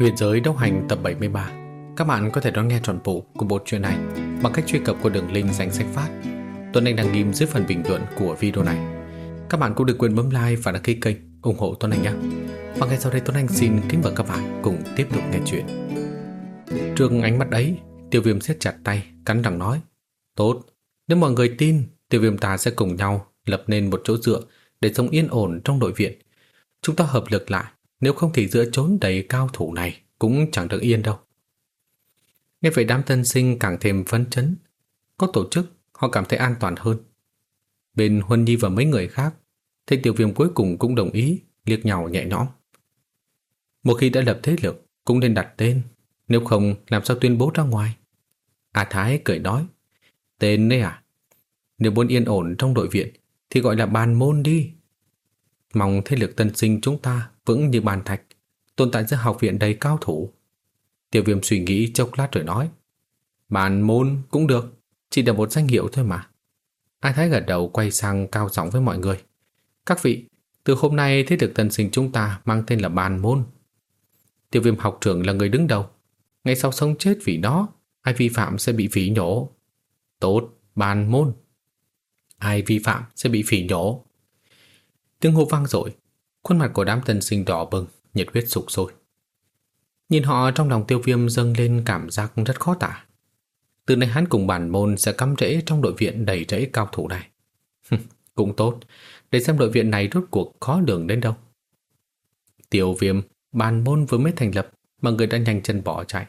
Huyền giới đốc hành tập 73 Các bạn có thể đón nghe trọn bộ của bộ truyện này bằng cách truy cập qua đường link danh sách phát. Tuấn Anh đang ghim dưới phần bình luận của video này. Các bạn cũng đừng quên bấm like và đăng ký kênh ủng hộ Tuấn Anh nhé. Và ngay sau đây Tuấn Anh xin kính mời các bạn cùng tiếp tục nghe chuyện. Trước ánh mắt ấy, tiêu viêm siết chặt tay, cắn răng nói Tốt, nếu mọi người tin, tiêu viêm ta sẽ cùng nhau lập nên một chỗ dựa để sống yên ổn trong đội viện. Chúng ta hợp lực lại nếu không thì giữa chốn đầy cao thủ này cũng chẳng được yên đâu. Nghe vậy đám tân sinh càng thêm phấn chấn. Có tổ chức, họ cảm thấy an toàn hơn. Bên Huân Nhi và mấy người khác, thấy tiểu viêm cuối cùng cũng đồng ý, liếc nhau nhẹ nhõm. Một khi đã lập thế lực, cũng nên đặt tên, nếu không làm sao tuyên bố ra ngoài. A Thái cười nói, tên đấy à? Nếu muốn yên ổn trong đội viện, thì gọi là bàn môn đi. Mong thế lực tân sinh chúng ta vững như bàn thạch, tồn tại giữa học viện đầy cao thủ. Tiêu viêm suy nghĩ chốc lát rồi nói, bàn môn cũng được, chỉ là một danh hiệu thôi mà. Ai thái gật đầu quay sang cao giọng với mọi người. Các vị, từ hôm nay thế lực tân sinh chúng ta mang tên là bàn môn. Tiêu viêm học trưởng là người đứng đầu. Ngay sau sống chết vì đó, ai vi phạm sẽ bị phỉ nhổ. Tốt, bàn môn. Ai vi phạm sẽ bị phỉ nhổ. Tiếng hô vang rồi, khuôn mặt của đám tân sinh đỏ bừng, nhiệt huyết sục sôi. Nhìn họ trong lòng tiêu viêm dâng lên cảm giác rất khó tả. Từ nay hắn cùng bản môn sẽ cắm rễ trong đội viện đầy rẫy cao thủ này. Cũng tốt, để xem đội viện này rốt cuộc khó đường đến đâu. Tiêu viêm, bản môn vừa mới thành lập mà người đã nhanh chân bỏ chạy.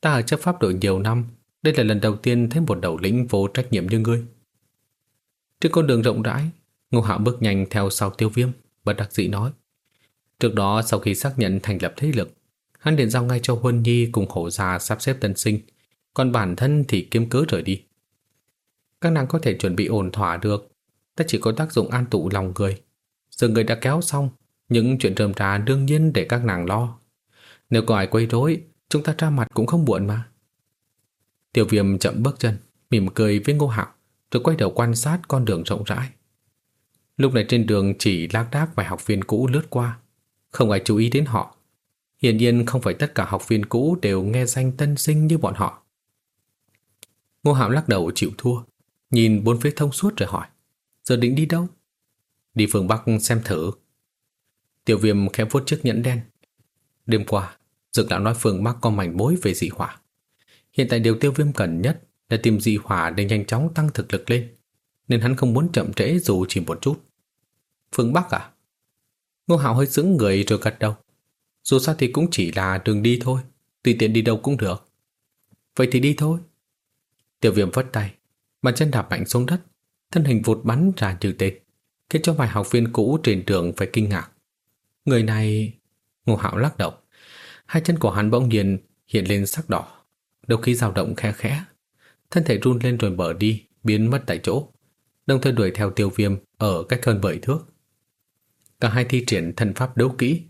Ta ở chấp pháp đội nhiều năm, đây là lần đầu tiên thấy một đầu lĩnh vô trách nhiệm như ngươi. Trên con đường rộng rãi, Ngô Hạo bước nhanh theo sau tiêu viêm, bất đắc dĩ nói. Trước đó sau khi xác nhận thành lập thế lực, hắn điện giao ngay cho Huân Nhi cùng hổ già sắp xếp tân sinh, còn bản thân thì kiếm cớ rời đi. Các nàng có thể chuẩn bị ổn thỏa được, ta chỉ có tác dụng an tụ lòng người. Giờ người đã kéo xong, những chuyện rơm trà đương nhiên để các nàng lo. Nếu có ai quấy rối, chúng ta ra mặt cũng không buồn mà. Tiểu viêm chậm bước chân, mỉm cười với ngô hạo, rồi quay đầu quan sát con đường rộng rãi. Lúc này trên đường chỉ lác đác vài học viên cũ lướt qua, không ai chú ý đến họ. Hiển nhiên không phải tất cả học viên cũ đều nghe danh tân sinh như bọn họ. Ngô Hạo lắc đầu chịu thua, nhìn bốn phía thông suốt rồi hỏi, giờ định đi đâu? Đi phương Bắc xem thử. Tiểu viêm khẽ vuốt chiếc nhẫn đen. Đêm qua, Dược lão nói phương Bắc có mảnh mối về dị hỏa. Hiện tại điều tiêu viêm cần nhất là tìm dị hỏa để nhanh chóng tăng thực lực lên, nên hắn không muốn chậm trễ dù chỉ một chút. Phương Bắc à? Ngô Hạo hơi sững người rồi gật đầu. Dù sao thì cũng chỉ là đường đi thôi, tùy tiện đi đâu cũng được. Vậy thì đi thôi. Tiểu viêm vất tay, bàn chân đạp mạnh xuống đất, thân hình vụt bắn ra như tên, khiến cho vài học viên cũ trên trường phải kinh ngạc. Người này... Ngô Hạo lắc đầu. Hai chân của hắn bỗng nhiên hiện lên sắc đỏ, đôi khi dao động khe khẽ. Thân thể run lên rồi mở đi, biến mất tại chỗ, đồng thời đuổi theo tiêu viêm ở cách hơn bảy thước. Cả hai thi triển thần pháp đấu kỹ,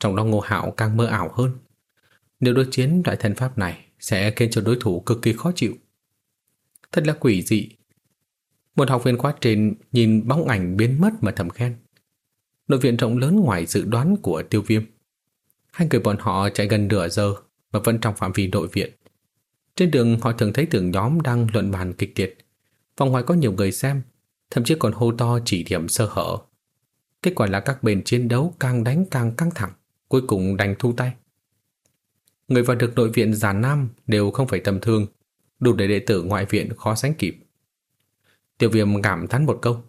trong đó Ngô Hạo càng mơ ảo hơn. Nếu đối chiến loại thần pháp này sẽ khiến cho đối thủ cực kỳ khó chịu. Thật là quỷ dị. Một học viên khóa trên nhìn bóng ảnh biến mất mà thầm khen. Nội viện rộng lớn ngoài dự đoán của tiêu viêm. Hai người bọn họ chạy gần nửa giờ mà vẫn trong phạm vi nội viện. Trên đường họ thường thấy tưởng nhóm đang luận bàn kịch liệt. Vòng ngoài có nhiều người xem, thậm chí còn hô to chỉ điểm sơ hở. Kết quả là các bên chiến đấu càng đánh càng căng thẳng, cuối cùng đành thu tay. Người vào được nội viện già nam đều không phải tầm thường, đủ để đệ tử ngoại viện khó sánh kịp. Tiểu viêm cảm thán một câu.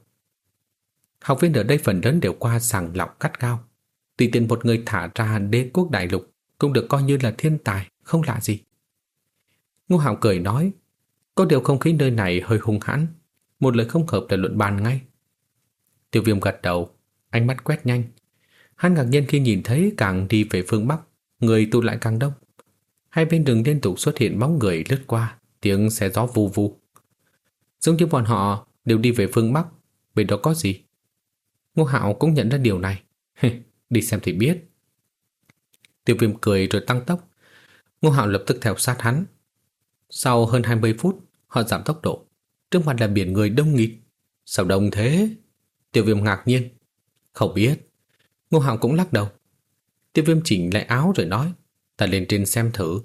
Học viên ở đây phần lớn đều qua sàng lọc cắt cao. Tùy tiện một người thả ra đế quốc đại lục cũng được coi như là thiên tài, không lạ gì. Ngô Hạo cười nói, có điều không khí nơi này hơi hung hãn, một lời không hợp là luận bàn ngay. Tiêu viêm gật đầu, ánh mắt quét nhanh. Hắn ngạc nhiên khi nhìn thấy càng đi về phương Bắc, người tụ lại càng đông. Hai bên đường liên tục xuất hiện bóng người lướt qua, tiếng xe gió vù vù. Giống như bọn họ đều đi về phương Bắc, bên đó có gì? Ngô Hạo cũng nhận ra điều này. đi xem thì biết. Tiêu viêm cười rồi tăng tốc. Ngô Hạo lập tức theo sát hắn. Sau hơn 20 phút, họ giảm tốc độ. Trước mặt là biển người đông nghịt. Sao đông thế? Tiêu viêm ngạc nhiên. Không biết. Ngô Hạo cũng lắc đầu. Tiêu viêm chỉnh lại áo rồi nói. Ta lên trên xem thử.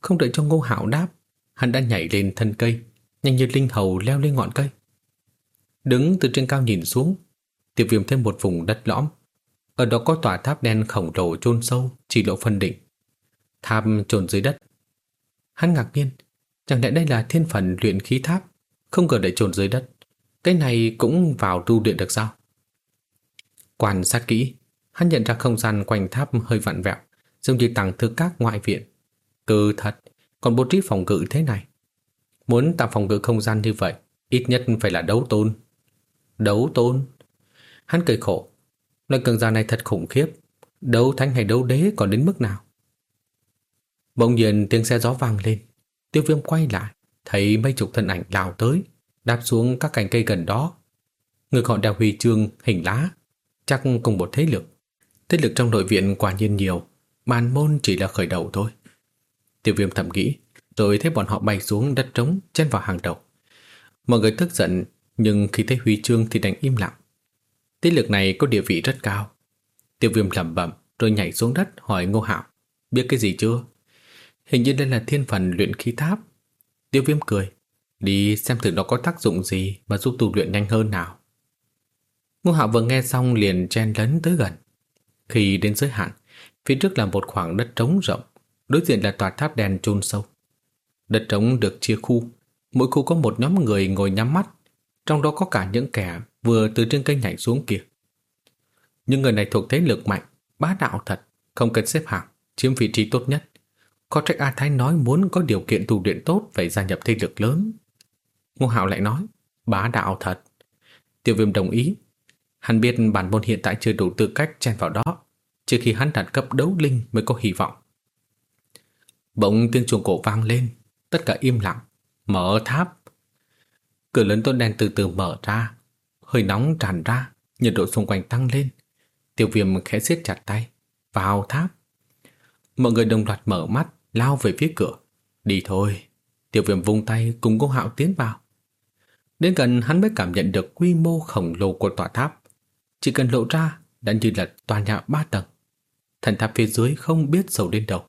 Không đợi cho Ngô Hạo đáp, hắn đã nhảy lên thân cây, nhanh như linh hầu leo lên ngọn cây. Đứng từ trên cao nhìn xuống, tiêu viêm thêm một vùng đất lõm. Ở đó có tòa tháp đen khổng lồ chôn sâu, chỉ lộ phân định. Tháp trồn dưới đất. Hắn ngạc nhiên, chẳng lẽ đây là thiên phần luyện khí tháp, không ngờ để trồn dưới đất. Cái này cũng vào tu luyện được sao? Quan sát kỹ, hắn nhận ra không gian quanh tháp hơi vặn vẹo, giống như tàng thư các ngoại viện. Cứ thật, còn bố trí phòng ngự thế này. Muốn tạo phòng ngự không gian như vậy, ít nhất phải là đấu tôn. Đấu tôn? Hắn cười khổ. Loại cường giả này thật khủng khiếp. Đấu thánh hay đấu đế còn đến mức nào? Bỗng nhiên tiếng xe gió vang lên. Tiêu viêm quay lại, thấy mấy chục thân ảnh lao tới, đạp xuống các cành cây gần đó. Người họ đeo huy chương hình lá, chắc cùng một thế lực. Thế lực trong nội viện quả nhiên nhiều, màn môn chỉ là khởi đầu thôi. Tiêu viêm thầm nghĩ, rồi thấy bọn họ bay xuống đất trống chen vào hàng đầu. Mọi người tức giận, nhưng khi thấy huy chương thì đành im lặng. Thế lực này có địa vị rất cao. Tiêu viêm lẩm bẩm rồi nhảy xuống đất hỏi Ngô Hạo, biết cái gì chưa? Hình như đây là thiên phần luyện khí tháp. Tiêu viêm cười, đi xem thử nó có tác dụng gì mà giúp tu luyện nhanh hơn nào. Ngô Hạo vừa nghe xong liền chen lấn tới gần. Khi đến giới hạn, phía trước là một khoảng đất trống rộng, đối diện là tòa tháp đèn chôn sâu. Đất trống được chia khu, mỗi khu có một nhóm người ngồi nhắm mắt, trong đó có cả những kẻ vừa từ trên cây nhảy xuống kia. Những người này thuộc thế lực mạnh, bá đạo thật, không cần xếp hạng, chiếm vị trí tốt nhất. Có trách A Thái nói muốn có điều kiện tu luyện tốt phải gia nhập thế lực lớn. Ngô Hạo lại nói, bá đạo thật. Tiêu viêm đồng ý. Hắn biết bản môn hiện tại chưa đủ tư cách chen vào đó, trước khi hắn đạt cấp đấu linh mới có hy vọng. Bỗng tiếng chuông cổ vang lên, tất cả im lặng, mở tháp. Cửa lớn tôn đen từ từ mở ra, hơi nóng tràn ra, nhiệt độ xung quanh tăng lên. Tiêu viêm khẽ siết chặt tay, vào tháp. Mọi người đồng loạt mở mắt, lao về phía cửa. Đi thôi. Tiêu viêm vung tay cùng cô hạo tiến vào. Đến gần hắn mới cảm nhận được quy mô khổng lồ của tòa tháp. Chỉ cần lộ ra đã như là tòa nhà ba tầng. Thần tháp phía dưới không biết sầu đến đâu.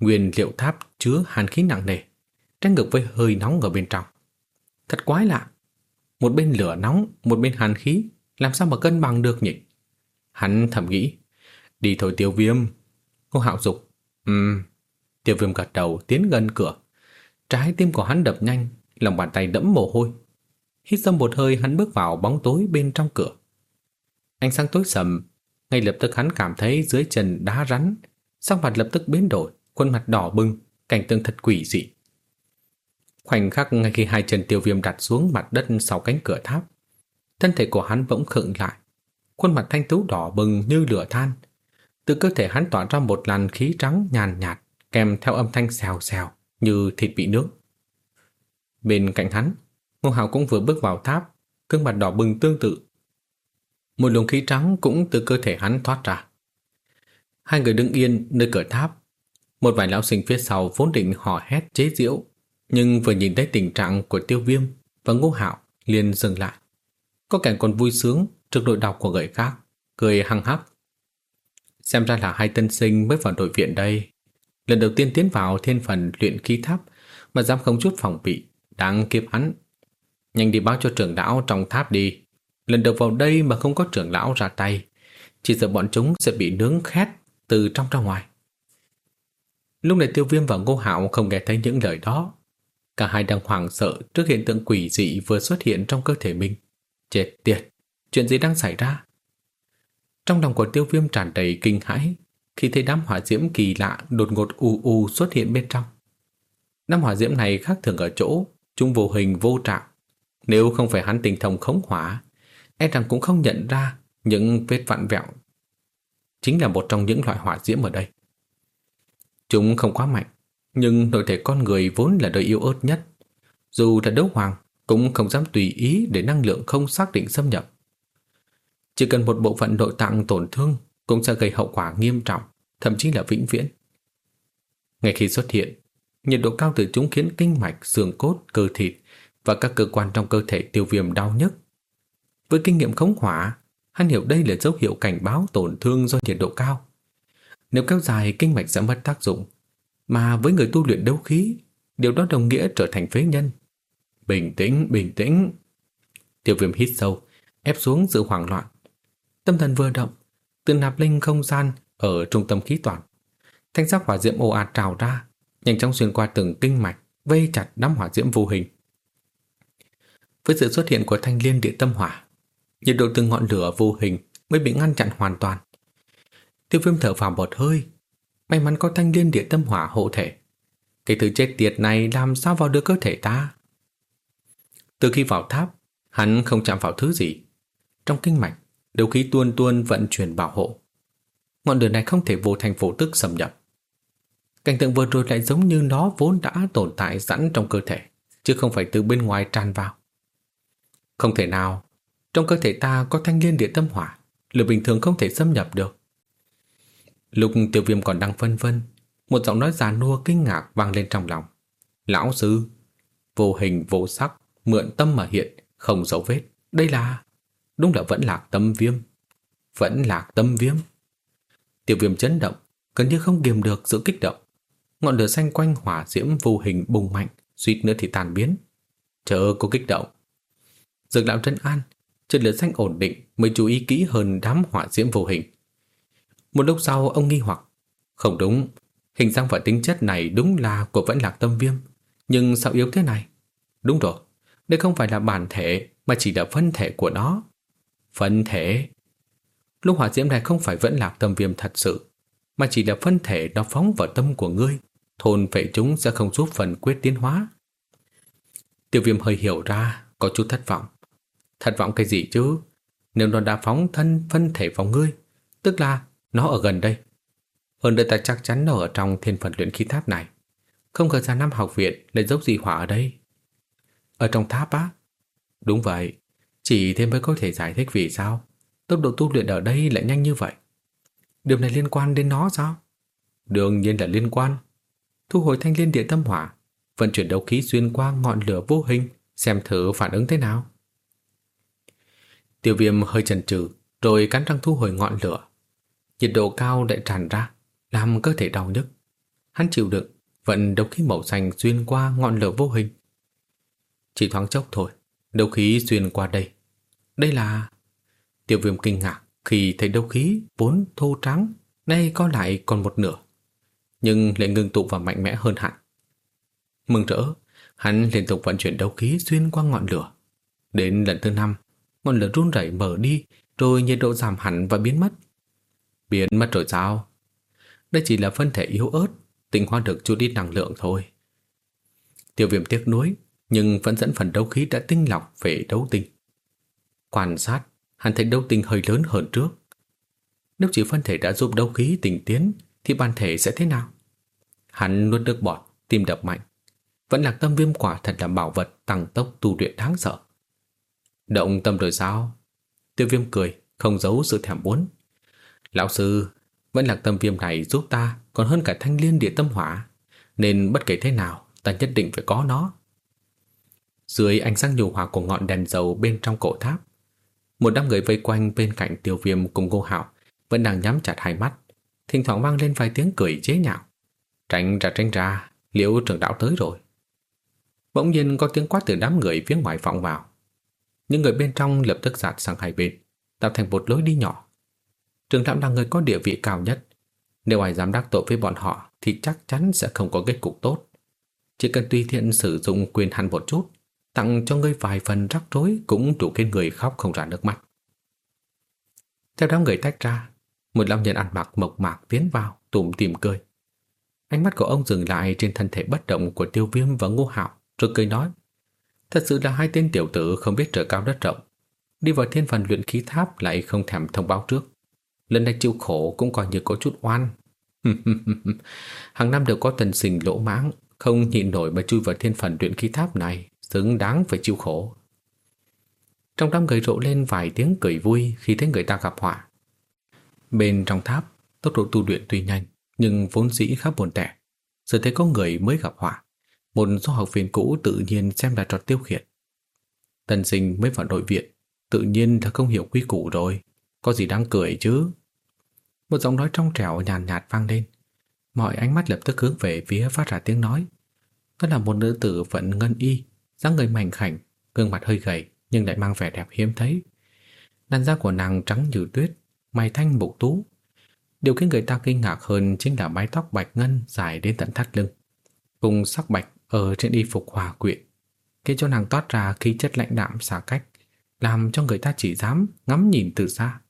Nguyên liệu tháp chứa hàn khí nặng nề, trái ngược với hơi nóng ở bên trong. Thật quái lạ. Một bên lửa nóng, một bên hàn khí, làm sao mà cân bằng được nhỉ? Hắn thầm nghĩ, đi thôi tiêu viêm. Cô hạo dục, ừm. Tiêu viêm gật đầu tiến gần cửa. Trái tim của hắn đập nhanh, lòng bàn tay đẫm mồ hôi. Hít sâu một hơi hắn bước vào bóng tối bên trong cửa. Ánh sáng tối sầm, ngay lập tức hắn cảm thấy dưới chân đá rắn, sắc mặt lập tức biến đổi, khuôn mặt đỏ bừng, cảnh tượng thật quỷ dị. Khoảnh khắc ngay khi hai chân tiêu viêm đặt xuống mặt đất sau cánh cửa tháp, thân thể của hắn bỗng khựng lại, khuôn mặt thanh tú đỏ bừng như lửa than. Từ cơ thể hắn tỏa ra một làn khí trắng nhàn nhạt, kèm theo âm thanh xèo xèo như thịt bị nướng. Bên cạnh hắn, Ngô Hào cũng vừa bước vào tháp, gương mặt đỏ bừng tương tự. Một luồng khí trắng cũng từ cơ thể hắn thoát ra. Hai người đứng yên nơi cửa tháp. Một vài lão sinh phía sau vốn định hò hét chế giễu, nhưng vừa nhìn thấy tình trạng của tiêu viêm và ngô hạo liền dừng lại. Có kẻ còn vui sướng trước đội đọc của người khác, cười hăng hắc. Xem ra là hai tân sinh mới vào đội viện đây. Lần đầu tiên tiến vào thiên phần luyện khí tháp mà dám không chút phòng bị, đáng kiếp hắn. Nhanh đi báo cho trưởng lão trong tháp đi. Lần đầu vào đây mà không có trưởng lão ra tay, chỉ sợ bọn chúng sẽ bị nướng khét từ trong ra ngoài. Lúc này tiêu viêm và ngô hạo không nghe thấy những lời đó. Cả hai đang hoảng sợ trước hiện tượng quỷ dị vừa xuất hiện trong cơ thể mình. Chết tiệt, chuyện gì đang xảy ra? Trong lòng của tiêu viêm tràn đầy kinh hãi khi thấy đám hỏa diễm kỳ lạ đột ngột u u xuất hiện bên trong. Đám hỏa diễm này khác thường ở chỗ, chúng vô hình vô trạng. Nếu không phải hắn tình thông khống hỏa, E rằng cũng không nhận ra những vết vặn vẹo. Chính là một trong những loại hỏa diễm ở đây. Chúng không quá mạnh, nhưng nội thể con người vốn là đời yếu ớt nhất. Dù là đấu hoàng, cũng không dám tùy ý để năng lượng không xác định xâm nhập. Chỉ cần một bộ phận nội tạng tổn thương cũng sẽ gây hậu quả nghiêm trọng, thậm chí là vĩnh viễn. Ngay khi xuất hiện, nhiệt độ cao từ chúng khiến kinh mạch, xương cốt, cơ thịt và các cơ quan trong cơ thể tiêu viêm đau nhức. Với kinh nghiệm khống hỏa, hắn hiểu đây là dấu hiệu cảnh báo tổn thương do nhiệt độ cao. Nếu kéo dài kinh mạch sẽ mất tác dụng. Mà với người tu luyện đấu khí Điều đó đồng nghĩa trở thành phế nhân. Bình tĩnh, bình tĩnh. Tiểu viêm hít sâu Ép xuống sự hoảng loạn. Tâm thần vừa động Từ nạp linh không gian ở trung tâm khí toàn. Thanh sắc hỏa diễm ồ ạt trào ra Nhanh chóng xuyên qua từng kinh mạch Vây chặt đám hỏa diễm vô hình. Với sự xuất hiện của thanh liên địa tâm hỏa Nhiệt độ từng ngọn lửa vô hình Mới bị ngăn chặn hoàn toàn. Tiêu viêm thở phào một hơi, May mắn có thanh liên địa tâm hỏa hộ thể. Cái thứ chết tiệt này làm sao vào được cơ thể ta? Từ khi vào tháp, Hắn không chạm vào thứ gì. Trong kinh mạch Đều khí tuôn tuôn vận chuyển bảo hộ. Ngọn lửa này không thể vô thành vô tức xâm nhập. Cảnh tượng vừa rồi lại giống như nó vốn đã tồn tại sẵn trong cơ thể, Chứ không phải từ bên ngoài tràn vào. Không thể nào trong cơ thể ta có thanh liên địa tâm hỏa, Lửa bình thường không thể xâm nhập được. Lục tiểu viêm còn đang phân vân, Một giọng nói già nua kinh ngạc vang lên trong lòng. Lão sư, Vô hình, vô sắc, Mượn tâm mà hiện, Không dấu vết. Đây là, Đúng là vẫn lạc tâm viêm, Vẫn lạc tâm viêm. Tiểu viêm chấn động, Gần như không kiềm được sự kích động. Ngọn lửa xanh quanh hỏa diễm vô hình bùng mạnh, Suýt nữa thì tàn biến. Chờ cô kích động. Dược lão trấn an Trần lửa xanh ổn định, mới chú ý kỹ hơn đám hỏa diễm vô hình. Một lúc sau, ông nghi hoặc. Không đúng, Hình dáng và tính chất này đúng là của vẫn lạc tâm viêm. Nhưng sao yếu thế này? Đúng rồi, Đây không phải là bản thể, Mà chỉ là phân thể của nó. Phân thể? Lúc hỏa diễm này không phải vẫn lạc tâm viêm thật sự, Mà chỉ là phân thể nó phóng vào tâm của ngươi. Thôn vệ chúng sẽ không giúp phần quyết tiến hóa. Tiêu viêm hơi hiểu ra, Có chút thất vọng. Thất vọng cái gì chứ Nếu nó đã phóng thân phân thể vào ngươi Tức là nó ở gần đây. Hơn đây ta chắc chắn nó ở trong thiên phần luyện khí tháp này. Không ngờ ra năm học viện lại dốc gì hỏa ở đây. Ở trong tháp á? Đúng vậy. Chỉ thế mới có thể giải thích vì sao tốc độ tu luyện ở đây lại nhanh như vậy. Điều này liên quan đến nó sao? Đương nhiên là liên quan. Thu hồi thanh liên địa tâm hỏa, vận chuyển đấu khí xuyên qua ngọn lửa vô hình, xem thử phản ứng thế nào. Tiêu viêm hơi chần chừ, rồi cắn răng thu hồi ngọn lửa, nhiệt độ cao lại tràn ra, làm cơ thể đau nhức. Hắn chịu đựng, vận độc khí màu xanh xuyên qua ngọn lửa vô hình. Chỉ thoáng chốc thôi, độc khí xuyên qua đây. Đây là... Tiểu viêm kinh ngạc khi thấy độc khí vốn thô trắng, nay có lại còn một nửa. Nhưng lại ngừng tụ và mạnh mẽ hơn hẳn. Mừng rỡ, hắn liên tục vận chuyển đấu khí xuyên qua ngọn lửa. Đến lần thứ năm, ngọn lửa run rẩy mở đi, rồi nhiệt độ giảm hẳn và biến mất. Biến mất rồi sao? Đây chỉ là phân thể yếu ớt, tinh hoa được chút ít năng lượng thôi. Tiêu viêm tiếc nuối, nhưng vẫn dẫn phần đấu khí đã tinh lọc về đấu tinh. Quan sát, hắn thấy đấu tinh hơi lớn hơn trước. Nếu chỉ phân thể đã giúp đấu khí tinh tiến, thì bản thể sẽ thế nào? Hắn nuốt nước bọt, tim đập mạnh. Vẫn là tâm viêm quả thật là bảo vật tăng tốc tu luyện đáng sợ. Động tâm rồi sao? Tiêu viêm cười, không giấu sự thèm muốn. Lão sư, vẫn lạc tâm viêm này giúp ta còn hơn cả thanh liên địa tâm hỏa, nên bất kể thế nào, ta nhất định phải có nó. Dưới ánh sáng nhu hòa của ngọn đèn dầu bên trong cổ tháp, một đám người vây quanh bên cạnh tiêu viêm cùng cô Hạo vẫn đang nhắm chặt hai mắt, thỉnh thoảng vang lên vài tiếng cười chế nhạo. Tránh ra tránh ra, liễu trưởng đạo tới rồi. Bỗng nhiên có tiếng quát từ đám người phía ngoài vọng vào. Những người bên trong lập tức dạt sang hai bên, tạo thành một lối đi nhỏ. Trường Lãm là người có địa vị cao nhất. Nếu ai dám đắc tội với bọn họ thì chắc chắn sẽ không có kết cục tốt. Chỉ cần tùy thiện sử dụng quyền hắn một chút, tặng cho ngươi vài phần rắc rối cũng đủ khiến người khóc không ra nước mắt. Theo đám người tách ra, một lão nhân ăn mặc mộc mạc tiến vào, tủm tìm cười. Ánh mắt của ông dừng lại trên thân thể bất động của tiêu viêm và ngô hạo, rồi cười nói. Thật sự là hai tên tiểu tử không biết trời cao đất rộng. Đi vào thiên phần luyện khí tháp lại không thèm thông báo trước. Lần này chịu khổ cũng coi như có chút oan. Hàng năm đều có tần sinh lỗ mãng, Không nhịn nổi mà chui vào thiên phần luyện khí tháp này, Xứng đáng phải chịu khổ. Trong đám người rộ lên vài tiếng cười vui Khi thấy người ta gặp họa. Bên trong tháp, Tốc độ tu luyện tuy nhanh, Nhưng vốn dĩ khá buồn tẻ. Giờ thấy có người mới gặp họa. Một số học viên cũ tự nhiên xem là trò tiêu khiển Tần sinh mới vào nội viện Tự nhiên đã không hiểu quy củ rồi có gì đáng cười chứ? Một giọng nói trong trẻo nhàn nhạt, nhạt vang lên. Mọi ánh mắt lập tức hướng về phía phát ra tiếng nói. Đó là một nữ tử vận ngân y, dáng người mảnh khảnh, gương mặt hơi gầy nhưng lại mang vẻ đẹp hiếm thấy. Làn da của nàng trắng như tuyết, mày thanh mục tú. Điều khiến người ta kinh ngạc hơn chính là mái tóc bạch ngân dài đến tận thắt lưng, cùng sắc bạch ở trên y phục hòa quyện, khiến cho nàng toát ra khí chất lãnh đạm xa cách, làm cho người ta chỉ dám ngắm nhìn từ xa.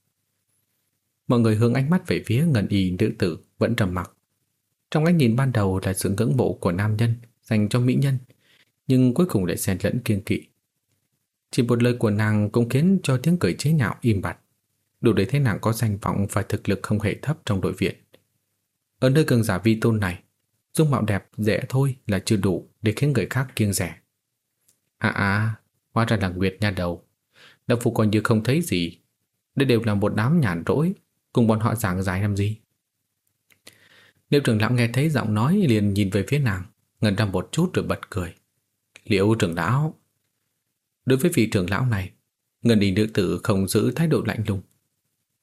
Mọi người hướng ánh mắt về phía ngần y nữ tử vẫn trầm mặc. Trong ánh nhìn ban đầu là sự ngưỡng mộ của nam nhân dành cho mỹ nhân, nhưng cuối cùng lại xen lẫn kiêng kỵ. Chỉ một lời của nàng cũng khiến cho tiếng cười chế nhạo im bặt, đủ để thấy nàng có danh vọng và thực lực không hề thấp trong đội viện. Ở nơi cường giả vi tôn này, dung mạo đẹp dễ thôi là chưa đủ để khiến người khác kiêng rẻ. À à, hóa ra là Nguyệt nha đầu. Đạo phụ còn như không thấy gì. Đây đều là một đám nhàn rỗi, cùng bọn họ giảng giải làm gì. Liệu trưởng lão nghe thấy giọng nói liền nhìn về phía nàng, ngần ra một chút rồi bật cười. Liệu trưởng lão... Đối với vị trưởng lão này, ngân đình nữ tử không giữ thái độ lạnh lùng.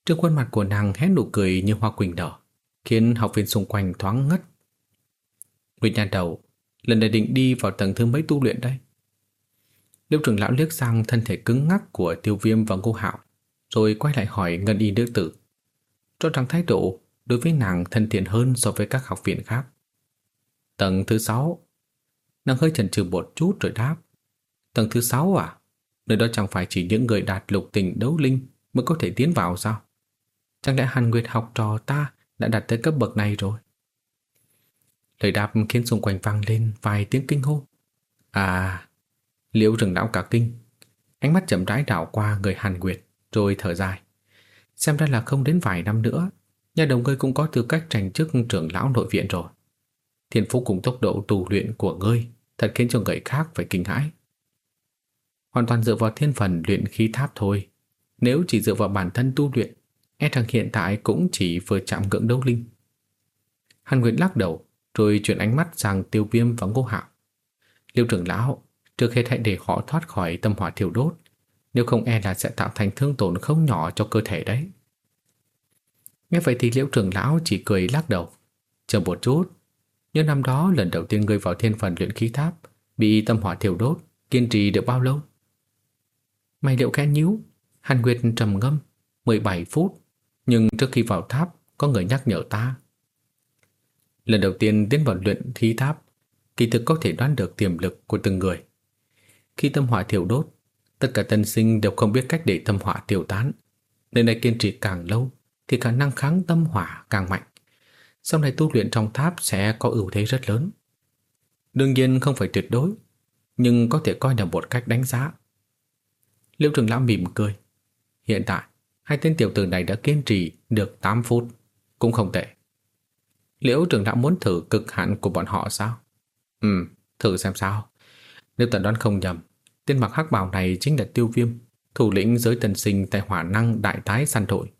Trước khuôn mặt của nàng hé nụ cười như hoa quỳnh đỏ, khiến học viên xung quanh thoáng ngất. Nguyệt nhà đầu, lần này định đi vào tầng thứ mấy tu luyện đây? Liễu trưởng lão liếc sang thân thể cứng ngắc của tiêu viêm và ngô hạo, rồi quay lại hỏi ngân y nữ tử. Cho rằng thái độ đối với nàng thân thiện hơn so với các học viện khác. Tầng thứ sáu Nàng hơi chần chừ một chút rồi đáp Tầng thứ sáu à? Nơi đó chẳng phải chỉ những người đạt lục tình đấu linh mới có thể tiến vào sao? Chẳng lẽ Hàn Nguyệt học trò ta đã đạt tới cấp bậc này rồi? Lời đáp khiến xung quanh vang lên vài tiếng kinh hô. À, liễu rừng não cả kinh. Ánh mắt chậm rãi đảo qua người Hàn Nguyệt rồi thở dài. Xem ra là không đến vài năm nữa, nhà đồng ngươi cũng có tư cách tranh chức trưởng lão nội viện rồi. Thiên phú cùng tốc độ tu luyện của ngươi thật khiến cho người khác phải kinh hãi. Hoàn toàn dựa vào thiên phần luyện khí tháp thôi. Nếu chỉ dựa vào bản thân tu luyện, e rằng hiện tại cũng chỉ vừa chạm ngưỡng đấu linh. Hàn Nguyệt lắc đầu, rồi chuyển ánh mắt sang tiêu viêm và ngô hạo. Liêu trưởng lão, trước hết hãy để họ thoát khỏi tâm hỏa thiêu đốt, nếu không e là sẽ tạo thành thương tổn không nhỏ cho cơ thể đấy. Nghe vậy thì liễu trưởng lão chỉ cười lắc đầu. Chờ một chút, Nhớ năm đó lần đầu tiên ngươi vào thiên phần luyện khí tháp Bị tâm hỏa thiêu đốt Kiên trì được bao lâu? Mày liệu khẽ nhíu. Hàn Nguyệt trầm ngâm. 17 phút. Nhưng trước khi vào tháp Có người nhắc nhở ta. Lần đầu tiên tiến vào luyện khí tháp Kỳ thực có thể đoán được tiềm lực của từng người Khi tâm hỏa thiêu đốt Tất cả tân sinh đều không biết cách để tâm hỏa tiêu tán Nên này kiên trì càng lâu Thì khả năng kháng tâm hỏa càng mạnh sau này tu luyện trong tháp sẽ có ưu thế rất lớn. Đương nhiên không phải tuyệt đối, nhưng có thể coi là một cách đánh giá. Liễu trường lão mỉm cười. Hiện tại, hai tên tiểu tử này đã kiên trì được 8 phút, cũng không tệ. Liễu trường Đạo muốn thử cực hạn của bọn họ sao? Ừ, thử xem sao. Nếu tần đoán không nhầm, tên mặc hắc bào này chính là tiêu viêm, thủ lĩnh giới tần sinh tại hỏa năng đại tái săn thổi.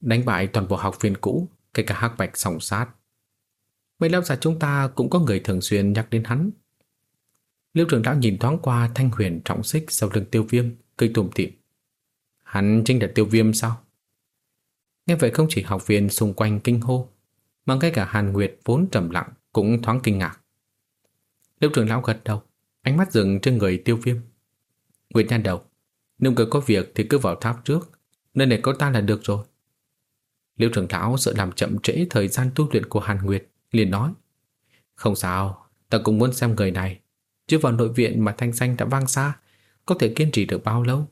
Đánh bại toàn bộ học viên cũ kể cả hắc bạch sòng sát. Mấy lão già chúng ta cũng có người thường xuyên nhắc đến hắn. Liễu trưởng lão nhìn thoáng qua thanh huyền trọng xích sau lưng tiêu viêm, cười tủm tỉm. Hắn chính là tiêu viêm sao? Nghe vậy không chỉ học viên xung quanh kinh hô, mà ngay cả Hàn Nguyệt vốn trầm lặng cũng thoáng kinh ngạc. Liêu trưởng lão gật đầu, ánh mắt dừng trên người tiêu viêm. Nguyệt nhăn đầu, nếu người có việc thì cứ vào tháp trước, nơi này có ta là được rồi. Liêu trưởng lão sợ làm chậm trễ thời gian tu luyện của Hàn Nguyệt, liền nói. Không sao, ta cũng muốn xem người này. Chứ vào nội viện mà thanh danh đã vang xa, có thể kiên trì được bao lâu?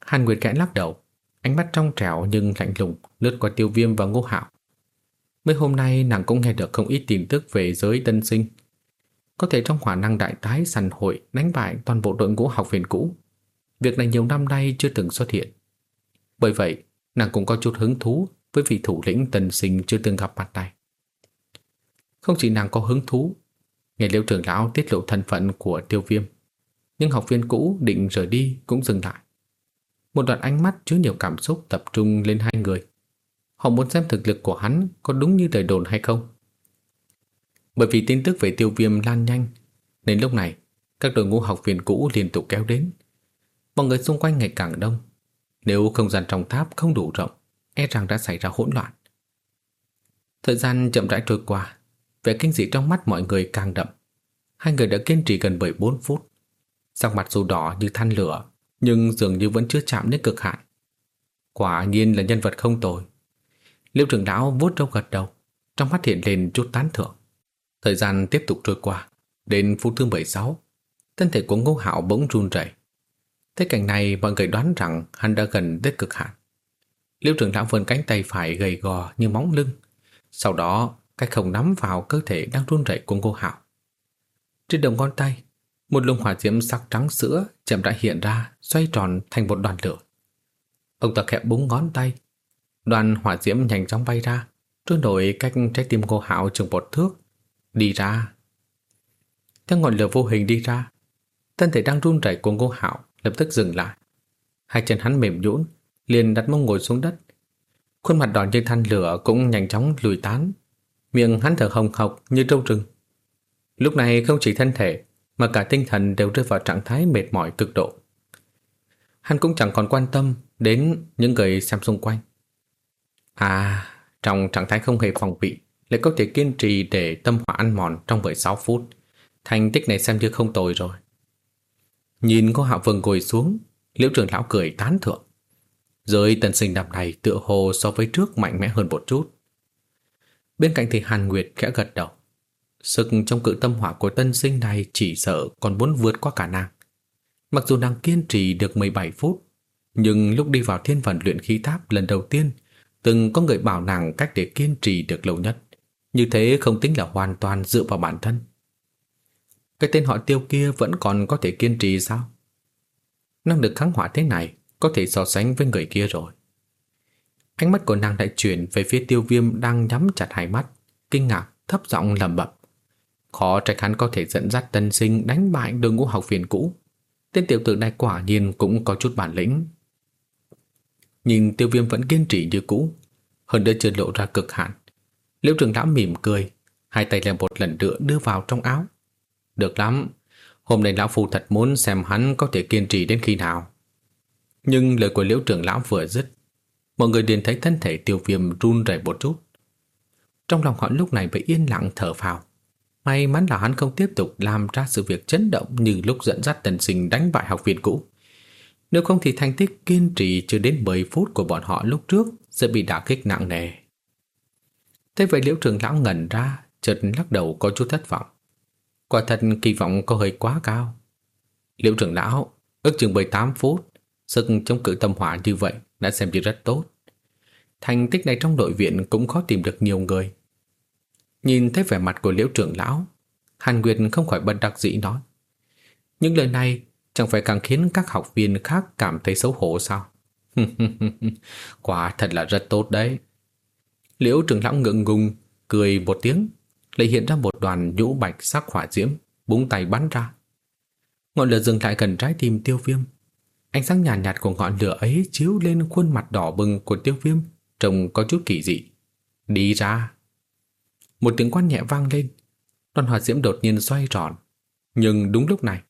Hàn Nguyệt kẽ lắc đầu, ánh mắt trong trẻo nhưng lạnh lùng lướt qua tiêu viêm và ngô hạo. Mấy hôm nay nàng cũng nghe được không ít tin tức về giới tân sinh. Có thể trong khả năng đại tái săn hội đánh bại toàn bộ đội ngũ học viện cũ. Việc này nhiều năm nay chưa từng xuất hiện. Bởi vậy, nàng cũng có chút hứng thú với vị thủ lĩnh tân sinh chưa từng gặp mặt này. Không chỉ nàng có hứng thú, nghe liễu trưởng lão tiết lộ thân phận của tiêu viêm, nhưng học viên cũ định rời đi cũng dừng lại. Một đoạn ánh mắt chứa nhiều cảm xúc tập trung lên hai người. Họ muốn xem thực lực của hắn có đúng như lời đồn hay không. Bởi vì tin tức về tiêu viêm lan nhanh, nên lúc này các đội ngũ học viên cũ liên tục kéo đến. Mọi người xung quanh ngày càng đông, nếu không gian trong tháp không đủ rộng, e rằng đã xảy ra hỗn loạn. Thời gian chậm rãi trôi qua, vẻ kinh dị trong mắt mọi người càng đậm. Hai người đã kiên trì gần 14 phút. Sắc mặt dù đỏ như than lửa, nhưng dường như vẫn chưa chạm đến cực hạn. Quả nhiên là nhân vật không tồi. Liêu trưởng lão vuốt râu gật đầu, trong mắt hiện lên chút tán thưởng. Thời gian tiếp tục trôi qua, đến phút thứ 16, thân thể của Ngô Hạo bỗng run rẩy. Thế cảnh này mọi người đoán rằng hắn đã gần đến cực hạn. Liêu trưởng lão vươn cánh tay phải gầy gò như móng lưng, sau đó cách không nắm vào cơ thể đang run rẩy của Ngô Hạo. Trên đầu ngón tay, một luồng hỏa diễm sắc trắng sữa chậm rãi hiện ra, xoay tròn thành một đoàn lửa. Ông ta khẽ búng ngón tay, đoàn hỏa diễm nhanh chóng bay ra, trôi nổi cách trái tim cô Hạo chừng một thước, đi ra. Theo ngọn lửa vô hình đi ra, thân thể đang run rẩy của cô Hạo lập tức dừng lại. Hai chân hắn mềm nhũn, liền đặt mông ngồi xuống đất. Khuôn mặt đỏ như than lửa cũng nhanh chóng lùi tán, miệng hắn thở hồng hộc như trâu rừng. Lúc này không chỉ thân thể mà cả tinh thần đều rơi vào trạng thái mệt mỏi cực độ. Hắn cũng chẳng còn quan tâm đến những người xem xung quanh. À, trong trạng thái không hề phòng bị, lại có thể kiên trì để tâm hỏa ăn mòn trong 16 phút. Thành tích này xem như không tồi rồi. Nhìn cô Hạ Vương ngồi xuống, liễu trưởng lão cười tán thưởng. Giới tân sinh năm này tựa hồ so với trước mạnh mẽ hơn một chút. Bên cạnh thì Hàn Nguyệt khẽ gật đầu. Sức trong cự tâm hỏa của tân sinh này chỉ sợ còn muốn vượt qua cả nàng. Mặc dù nàng kiên trì được 17 phút, nhưng lúc đi vào thiên phần luyện khí tháp lần đầu tiên, từng có người bảo nàng cách để kiên trì được lâu nhất. Như thế không tính là hoàn toàn dựa vào bản thân. Cái tên họ tiêu kia vẫn còn có thể kiên trì sao? Năng lực kháng hỏa thế này có thể so sánh với người kia rồi. Ánh mắt của nàng lại chuyển về phía tiêu viêm đang nhắm chặt hai mắt, kinh ngạc, thấp giọng lầm bẩm. Khó trách hắn có thể dẫn dắt tân sinh đánh bại đội ngũ học viên cũ. Tên tiểu tử này quả nhiên cũng có chút bản lĩnh nhưng tiêu viêm vẫn kiên trì như cũ, hơn nữa chưa lộ ra cực hạn. Liễu trường lão mỉm cười, hai tay lại một lần nữa đưa vào trong áo. Được lắm, hôm nay lão phu thật muốn xem hắn có thể kiên trì đến khi nào. Nhưng lời của liễu trưởng lão vừa dứt, mọi người liền thấy thân thể tiêu viêm run rẩy một chút. Trong lòng họ lúc này phải yên lặng thở phào. May mắn là hắn không tiếp tục làm ra sự việc chấn động như lúc dẫn dắt tần sinh đánh bại học viên cũ. Nếu không thì thành tích kiên trì chưa đến 10 phút của bọn họ lúc trước sẽ bị đả kích nặng nề. Thế vậy liễu trường lão ngẩn ra, chợt lắc đầu có chút thất vọng. Quả thật kỳ vọng có hơi quá cao. Liễu trưởng lão, ước chừng 18 phút, sức chống cự tâm hỏa như vậy đã xem như rất tốt. Thành tích này trong đội viện cũng khó tìm được nhiều người. Nhìn thấy vẻ mặt của liễu trưởng lão, Hàn Nguyệt không khỏi bật đặc dĩ nói. Những lời này chẳng phải càng khiến các học viên khác cảm thấy xấu hổ sao? Quả thật là rất tốt đấy. Liễu trưởng lão ngượng ngùng, cười một tiếng, lại hiện ra một đoàn nhũ bạch sắc hỏa diễm, búng tay bắn ra. Ngọn lửa dừng lại gần trái tim tiêu viêm. Ánh sáng nhàn nhạt, nhạt của ngọn lửa ấy chiếu lên khuôn mặt đỏ bừng của tiêu viêm, trông có chút kỳ dị. Đi ra! Một tiếng quan nhẹ vang lên, đoàn hỏa diễm đột nhiên xoay tròn. Nhưng đúng lúc này,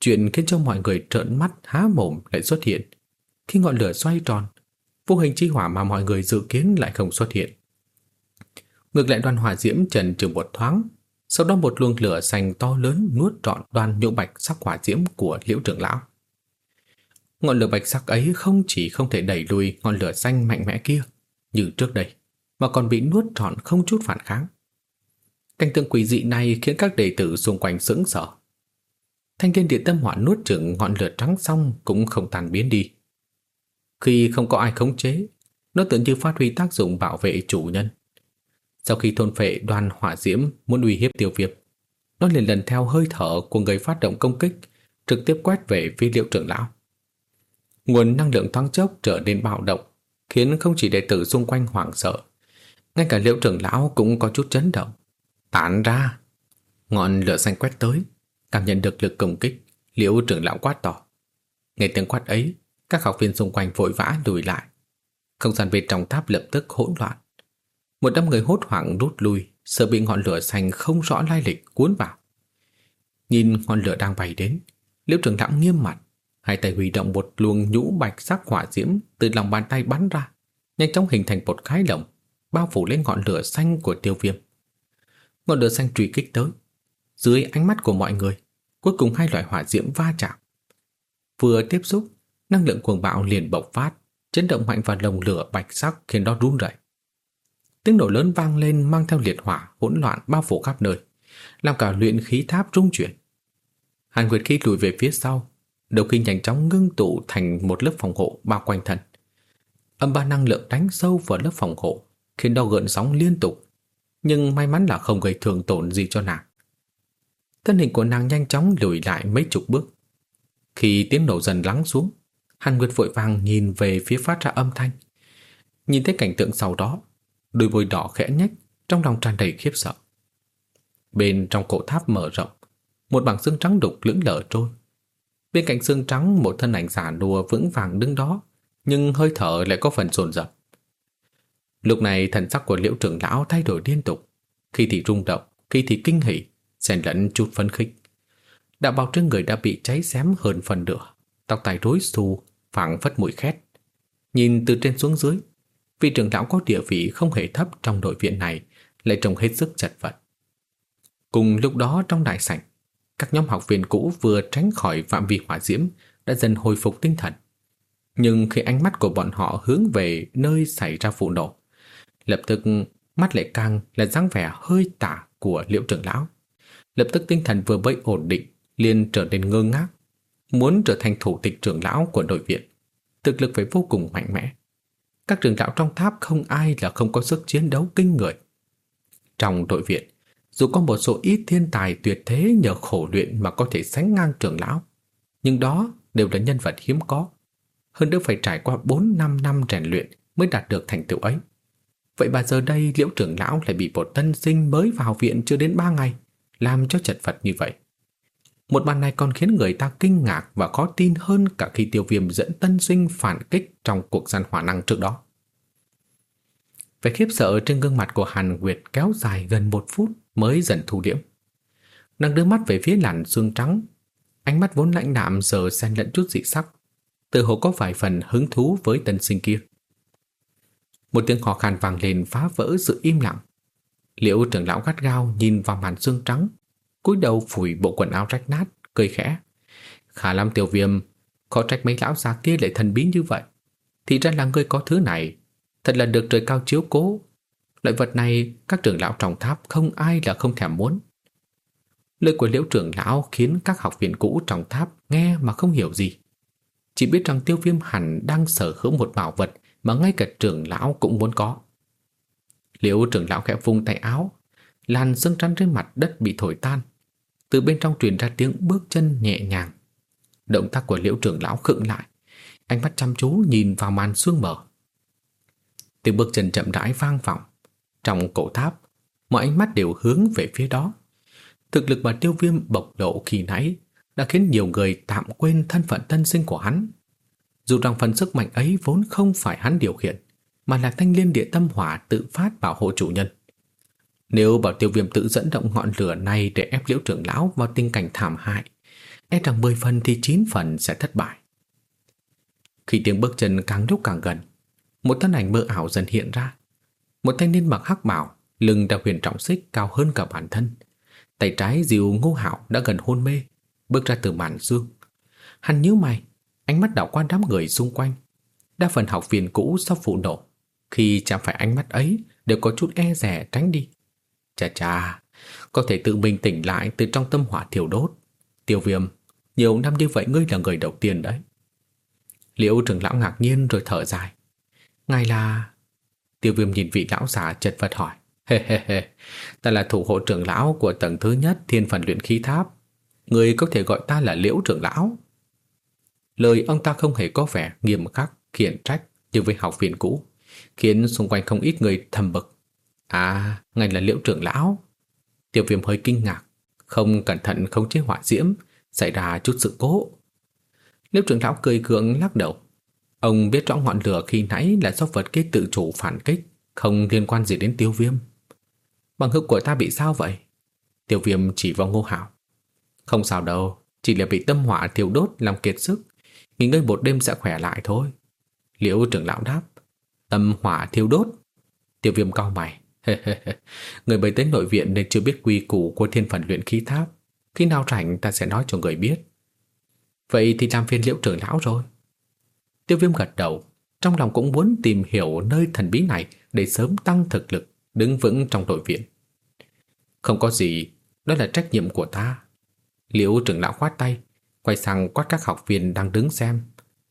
chuyện khiến cho mọi người trợn mắt há mồm lại xuất hiện. Khi ngọn lửa xoay tròn, vô hình chi hỏa mà mọi người dự kiến lại không xuất hiện. Ngược lại đoàn hỏa diễm trần trừ một thoáng, sau đó một luồng lửa xanh to lớn nuốt trọn đoàn nhũ bạch sắc hỏa diễm của liễu trưởng lão. Ngọn lửa bạch sắc ấy không chỉ không thể đẩy lùi ngọn lửa xanh mạnh mẽ kia như trước đây, mà còn bị nuốt trọn không chút phản kháng. Cảnh tượng quỷ dị này khiến các đệ tử xung quanh sững sờ. Thanh thiên địa tâm hỏa nuốt chửng ngọn lửa trắng xong cũng không tàn biến đi. Khi không có ai khống chế, nó tưởng như phát huy tác dụng bảo vệ chủ nhân. Sau khi thôn phệ đoàn hỏa diễm muốn uy hiếp tiêu viêm, nó liền lần theo hơi thở của người phát động công kích, trực tiếp quét về phía liệu trưởng lão. Nguồn năng lượng thoáng chốc trở nên bạo động, khiến không chỉ đệ tử xung quanh hoảng sợ, ngay cả liệu trưởng lão cũng có chút chấn động. Tản ra! Ngọn lửa xanh quét tới, cảm nhận được lực công kích, liễu trưởng lão quát to. Nghe tiếng quát ấy, các học viên xung quanh vội vã lùi lại. Không gian bên trong tháp lập tức hỗn loạn. Một đám người hốt hoảng rút lui, sợ bị ngọn lửa xanh không rõ lai lịch cuốn vào. Nhìn ngọn lửa đang bay đến, liễu trưởng lão nghiêm mặt, hai tay huy động một luồng nhũ bạch sắc hỏa diễm từ lòng bàn tay bắn ra, nhanh chóng hình thành một cái lồng, bao phủ lên ngọn lửa xanh của tiêu viêm. Ngọn lửa xanh truy kích tới. Dưới ánh mắt của mọi người, cuối cùng hai loại hỏa diễm va chạm. Vừa tiếp xúc, năng lượng cuồng bạo liền bộc phát, chấn động mạnh vào lồng lửa bạch sắc khiến nó run rẩy. Tiếng nổ lớn vang lên mang theo liệt hỏa hỗn loạn bao phủ khắp nơi, làm cả luyện khí tháp rung chuyển. Hàn Nguyệt khi lùi về phía sau, đầu khi nhanh chóng ngưng tụ thành một lớp phòng hộ bao quanh thân. Âm ba năng lượng đánh sâu vào lớp phòng hộ, khiến nó gợn sóng liên tục, nhưng may mắn là không gây thương tổn gì cho nàng. Thân hình của nàng nhanh chóng lùi lại mấy chục bước. Khi tiếng nổ dần lắng xuống, Hàn Nguyệt vội vàng nhìn về phía phát ra âm thanh. Nhìn thấy cảnh tượng sau đó, đôi môi đỏ khẽ nhếch, trong lòng tràn đầy khiếp sợ. Bên trong cổ tháp mở rộng, một bảng xương trắng đục lững lờ trôi. Bên cạnh xương trắng một thân ảnh giả đùa vững vàng đứng đó, nhưng hơi thở lại có phần dồn dập. Lúc này thần sắc của liễu trưởng lão thay đổi liên tục, khi thì rung động, khi thì kinh hỉ, xen lẫn chút phấn khích. Đạo bào trên người đã bị cháy xém hơn phần nửa, tóc tai rối xù, phảng phất mũi khét. Nhìn từ trên xuống dưới, vị trưởng lão có địa vị không hề thấp trong đội viện này lại trông hết sức chật vật. Cùng lúc đó trong đại sảnh, các nhóm học viên cũ vừa tránh khỏi phạm vi hỏa diễm đã dần hồi phục tinh thần. Nhưng khi ánh mắt của bọn họ hướng về nơi xảy ra vụ nổ, lập tức mắt lại càng là dáng vẻ hơi tả của liệu trưởng lão. Lập tức tinh thần vừa mới ổn định, liền trở nên ngơ ngác, muốn trở thành thủ tịch trưởng lão của đội viện. Thực lực phải vô cùng mạnh mẽ. Các trưởng lão trong tháp không ai là không có sức chiến đấu kinh người. Trong đội viện, dù có một số ít thiên tài tuyệt thế nhờ khổ luyện mà có thể sánh ngang trưởng lão, nhưng đó đều là nhân vật hiếm có. Hơn nữa phải trải qua 4-5 năm rèn luyện mới đạt được thành tựu ấy. Vậy mà giờ đây liễu trưởng lão lại bị một tân sinh mới vào viện chưa đến 3 ngày, làm cho chật vật như vậy. Một màn này còn khiến người ta kinh ngạc và khó tin hơn cả khi tiêu viêm dẫn tân sinh phản kích trong cuộc gian hỏa năng trước đó. Vẻ khiếp sợ trên gương mặt của Hàn Nguyệt kéo dài gần một phút mới dần thu điểm. Nàng đưa mắt về phía làn xương trắng, ánh mắt vốn lãnh đạm giờ xen lẫn chút dị sắc, tự hồ có vài phần hứng thú với tân sinh kia. Một tiếng hò khan vang lên phá vỡ sự im lặng. Liễu trưởng lão gắt gao nhìn vào màn xương trắng, cúi đầu phủi bộ quần áo rách nát, cười khẽ. Khả Lam tiểu viêm, khó trách mấy lão già kia lại thần bí như vậy. Thì ra là người có thứ này, thật là được trời cao chiếu cố. Loại vật này các trưởng lão trong tháp không ai là không thèm muốn. Lời của liễu trưởng lão khiến các học viên cũ trong tháp nghe mà không hiểu gì. Chỉ biết rằng tiêu viêm hẳn đang sở hữu một bảo vật mà ngay cả trưởng lão cũng muốn có. Liễu trưởng lão khẽ vung tay áo, làn sương trắng trên mặt đất bị thổi tan. Từ bên trong truyền ra tiếng bước chân nhẹ nhàng. Động tác của liễu trưởng lão khựng lại, ánh mắt chăm chú nhìn vào màn sương mờ. Tiếng bước chân chậm rãi vang vọng. Trong cổ tháp, mọi ánh mắt đều hướng về phía đó. Thực lực mà tiêu viêm bộc lộ khi nãy đã khiến nhiều người tạm quên thân phận tân sinh của hắn. Dù rằng phần sức mạnh ấy vốn không phải hắn điều khiển, mà là thanh liên địa tâm hỏa tự phát bảo hộ chủ nhân. Nếu bảo tiêu viêm tự dẫn động ngọn lửa này để ép liễu trưởng lão vào tình cảnh thảm hại, e rằng 10 phần thì 9 phần sẽ thất bại. Khi tiếng bước chân càng lúc càng gần, một thân ảnh mơ ảo dần hiện ra. Một thanh niên mặc hắc bào, lưng đeo huyền trọng xích cao hơn cả bản thân. Tay trái dìu ngô hạo đã gần hôn mê, bước ra từ màn xương. Hắn nhíu mày, ánh mắt đảo qua đám người xung quanh. Đa phần học viên cũ sau phụ nổ, khi chạm phải ánh mắt ấy đều có chút e rẻ tránh đi. Chà chà, có thể tự mình tỉnh lại từ trong tâm hỏa thiểu đốt. Tiêu viêm, nhiều năm như vậy ngươi là người đầu tiên đấy. Liễu trưởng lão ngạc nhiên rồi thở dài. Ngài là... Tiêu viêm nhìn vị lão già chật vật hỏi. Hê hê hê, ta là thủ hộ trưởng lão của tầng thứ nhất thiên phần luyện khí tháp. Người có thể gọi ta là liễu trưởng lão. Lời ông ta không hề có vẻ nghiêm khắc, khiển trách như với học viên cũ, khiến xung quanh không ít người thầm bực. À, ngài là liễu trưởng lão. Tiêu viêm hơi kinh ngạc, không cẩn thận không chế hỏa diễm, xảy ra chút sự cố. Liễu trưởng lão cười gượng lắc đầu. Ông biết rõ ngọn lửa khi nãy là do vật kia tự chủ phản kích, không liên quan gì đến tiêu viêm. Bằng hữu của ta bị sao vậy? Tiêu viêm chỉ vào ngô hảo. Không sao đâu, chỉ là bị tâm hỏa thiêu đốt làm kiệt sức. Nghỉ ngơi một đêm sẽ khỏe lại thôi. Liễu trưởng lão đáp. Tâm hỏa thiêu đốt. Tiêu viêm cao mày. người mới tới nội viện nên chưa biết quy củ của thiên phần luyện khí tháp. Khi nào rảnh ta sẽ nói cho người biết. Vậy thì làm phiên liễu trưởng lão rồi. Tiêu viêm gật đầu, trong lòng cũng muốn tìm hiểu nơi thần bí này để sớm tăng thực lực, đứng vững trong đội viện. Không có gì, đó là trách nhiệm của ta. Liễu trưởng lão khoát tay, quay sang quát các học viên đang đứng xem.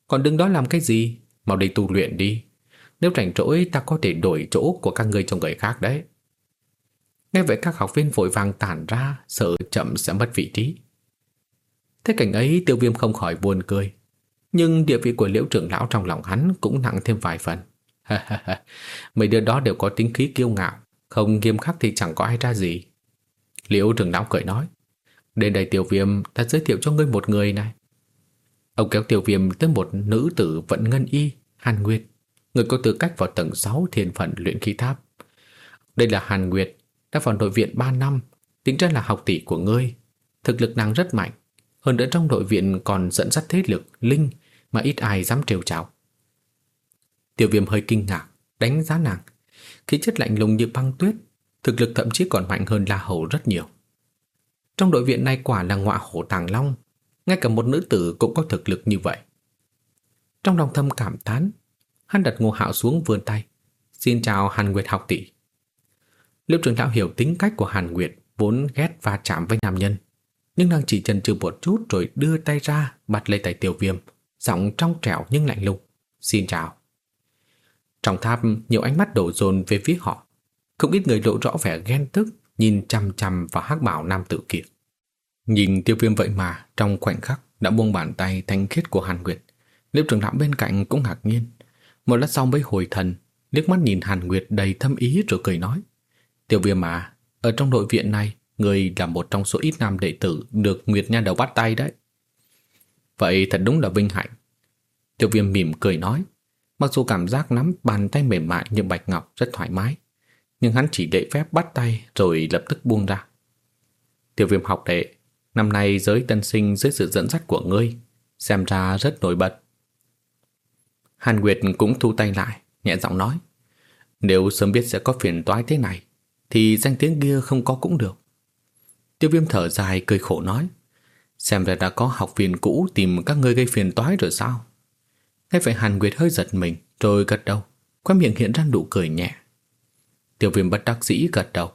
Còn đứng đó làm cái gì? Mau đi tu luyện đi. Nếu rảnh rỗi ta có thể đổi chỗ của các người cho người khác đấy. Nghe vậy các học viên vội vàng tản ra, sợ chậm sẽ mất vị trí. Thế cảnh ấy tiêu viêm không khỏi buồn cười. Nhưng địa vị của liễu trưởng lão trong lòng hắn cũng nặng thêm vài phần. Mấy đứa đó đều có tính khí kiêu ngạo, không nghiêm khắc thì chẳng có ai ra gì. Liễu trưởng lão cười nói, đến đây tiêu viêm ta giới thiệu cho ngươi một người này. Ông kéo tiêu viêm tới một nữ tử vận ngân y, Hàn Nguyệt, người có tư cách vào tầng 6 thiên phận luyện khí tháp. Đây là Hàn Nguyệt, đã vào đội viện 3 năm, tính ra là học tỷ của ngươi. Thực lực nàng rất mạnh, hơn nữa trong đội viện còn dẫn dắt thế lực, linh mà ít ai dám trêu chào. Tiểu viêm hơi kinh ngạc, đánh giá nàng. Khí chất lạnh lùng như băng tuyết, thực lực thậm chí còn mạnh hơn La Hầu rất nhiều. Trong đội viện này quả là ngọa hổ tàng long, ngay cả một nữ tử cũng có thực lực như vậy. Trong lòng thâm cảm thán, hắn đặt ngô hạo xuống vươn tay. Xin chào Hàn Nguyệt học tỷ. Liêu trưởng lão hiểu tính cách của Hàn Nguyệt vốn ghét va chạm với nam nhân. Nhưng đang chỉ chần chừ một chút rồi đưa tay ra bắt lấy tay tiểu viêm, giọng trong trẻo nhưng lạnh lùng. Xin chào. Trong tháp nhiều ánh mắt đổ dồn về phía họ. Không ít người lộ rõ vẻ ghen tức nhìn chằm chằm vào hắc bảo nam tử kia. Nhìn tiêu viêm vậy mà trong khoảnh khắc đã buông bàn tay thanh khiết của Hàn Nguyệt. Liêu trưởng lão bên cạnh cũng ngạc nhiên. Một lát sau mới hồi thần, liếc mắt nhìn Hàn Nguyệt đầy thâm ý rồi cười nói. Tiêu viêm mà, ở trong nội viện này, người là một trong số ít nam đệ tử được Nguyệt Nha đầu bắt tay đấy. Vậy thật đúng là vinh hạnh. Tiêu viêm mỉm cười nói. Mặc dù cảm giác nắm bàn tay mềm mại như bạch ngọc rất thoải mái, nhưng hắn chỉ để phép bắt tay rồi lập tức buông ra. Tiêu viêm học đệ, năm nay giới tân sinh dưới sự dẫn dắt của ngươi, xem ra rất nổi bật. Hàn Nguyệt cũng thu tay lại, nhẹ giọng nói. Nếu sớm biết sẽ có phiền toái thế này, thì danh tiếng kia không có cũng được. Tiêu viêm thở dài cười khổ nói. Xem ra đã có học viên cũ tìm các ngươi gây phiền toái rồi sao? Nghe vậy Hàn Nguyệt hơi giật mình, rồi gật đầu, khoe miệng hiện ra nụ cười nhẹ. Tiêu viêm bất đắc dĩ gật đầu.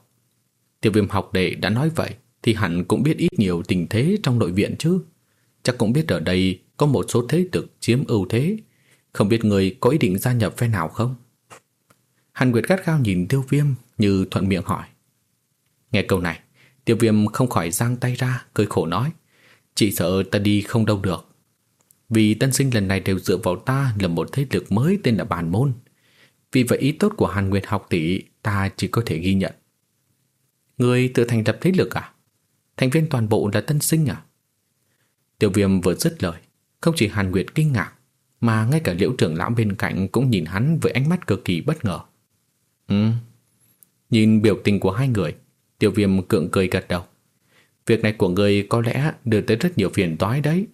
Tiêu viêm học đệ đã nói vậy, thì hẳn cũng biết ít nhiều tình thế trong nội viện chứ. Chắc cũng biết ở đây có một số thế lực chiếm ưu thế. Không biết người có ý định gia nhập phe nào không? Hàn Nguyệt gắt gao nhìn tiêu viêm như thuận miệng hỏi. Nghe câu này, tiêu viêm không khỏi giang tay ra, cười khổ nói. "chỉ sợ ta đi không đâu được. Vì tân sinh lần này đều dựa vào ta là một thế lực mới tên là bàn môn. Vì vậy ý tốt của Hàn Nguyệt học tỷ ta chỉ có thể ghi nhận. Người tự thành lập thế lực à? Thành viên toàn bộ là tân sinh à? Tiêu viêm vừa dứt lời, không chỉ Hàn Nguyệt kinh ngạc, mà ngay cả liễu trưởng lão bên cạnh cũng nhìn hắn với ánh mắt cực kỳ bất ngờ. Ừ. Nhìn biểu tình của hai người, tiểu viêm cưỡng cười gật đầu. Việc này của người có lẽ đưa tới rất nhiều phiền toái đấy.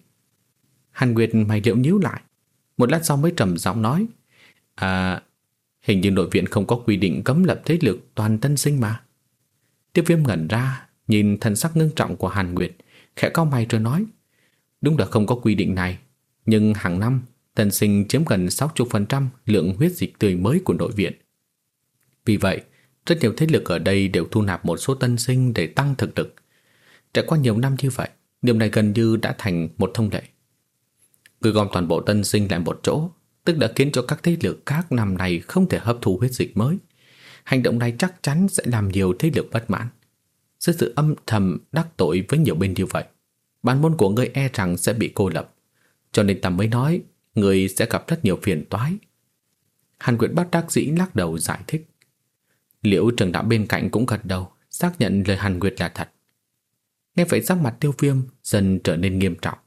Hàn Nguyệt mày liễu nhíu lại. Một lát sau mới trầm giọng nói. À, hình như nội viện không có quy định cấm lập thế lực toàn tân sinh mà. Tiêu viêm ngẩn ra, nhìn thần sắc ngưng trọng của Hàn Nguyệt, khẽ cao mày rồi nói. Đúng là không có quy định này, nhưng hàng năm tân sinh chiếm gần 60% lượng huyết dịch tươi mới của nội viện. Vì vậy, rất nhiều thế lực ở đây đều thu nạp một số tân sinh để tăng thực lực. Trải qua nhiều năm như vậy, điều này gần như đã thành một thông lệ. Cứ gom toàn bộ tân sinh lại một chỗ, tức đã khiến cho các thế lực khác năm này không thể hấp thu huyết dịch mới. Hành động này chắc chắn sẽ làm nhiều thế lực bất mãn. Sự sự âm thầm đắc tội với nhiều bên như vậy, bản môn của ngươi e rằng sẽ bị cô lập. Cho nên ta mới nói, người sẽ gặp rất nhiều phiền toái. Hàn Quyệt bắt đắc dĩ lắc đầu giải thích. Liễu Trường Đạo bên cạnh cũng gật đầu, xác nhận lời Hàn Nguyệt là thật. Nghe vậy sắc mặt tiêu viêm dần trở nên nghiêm trọng.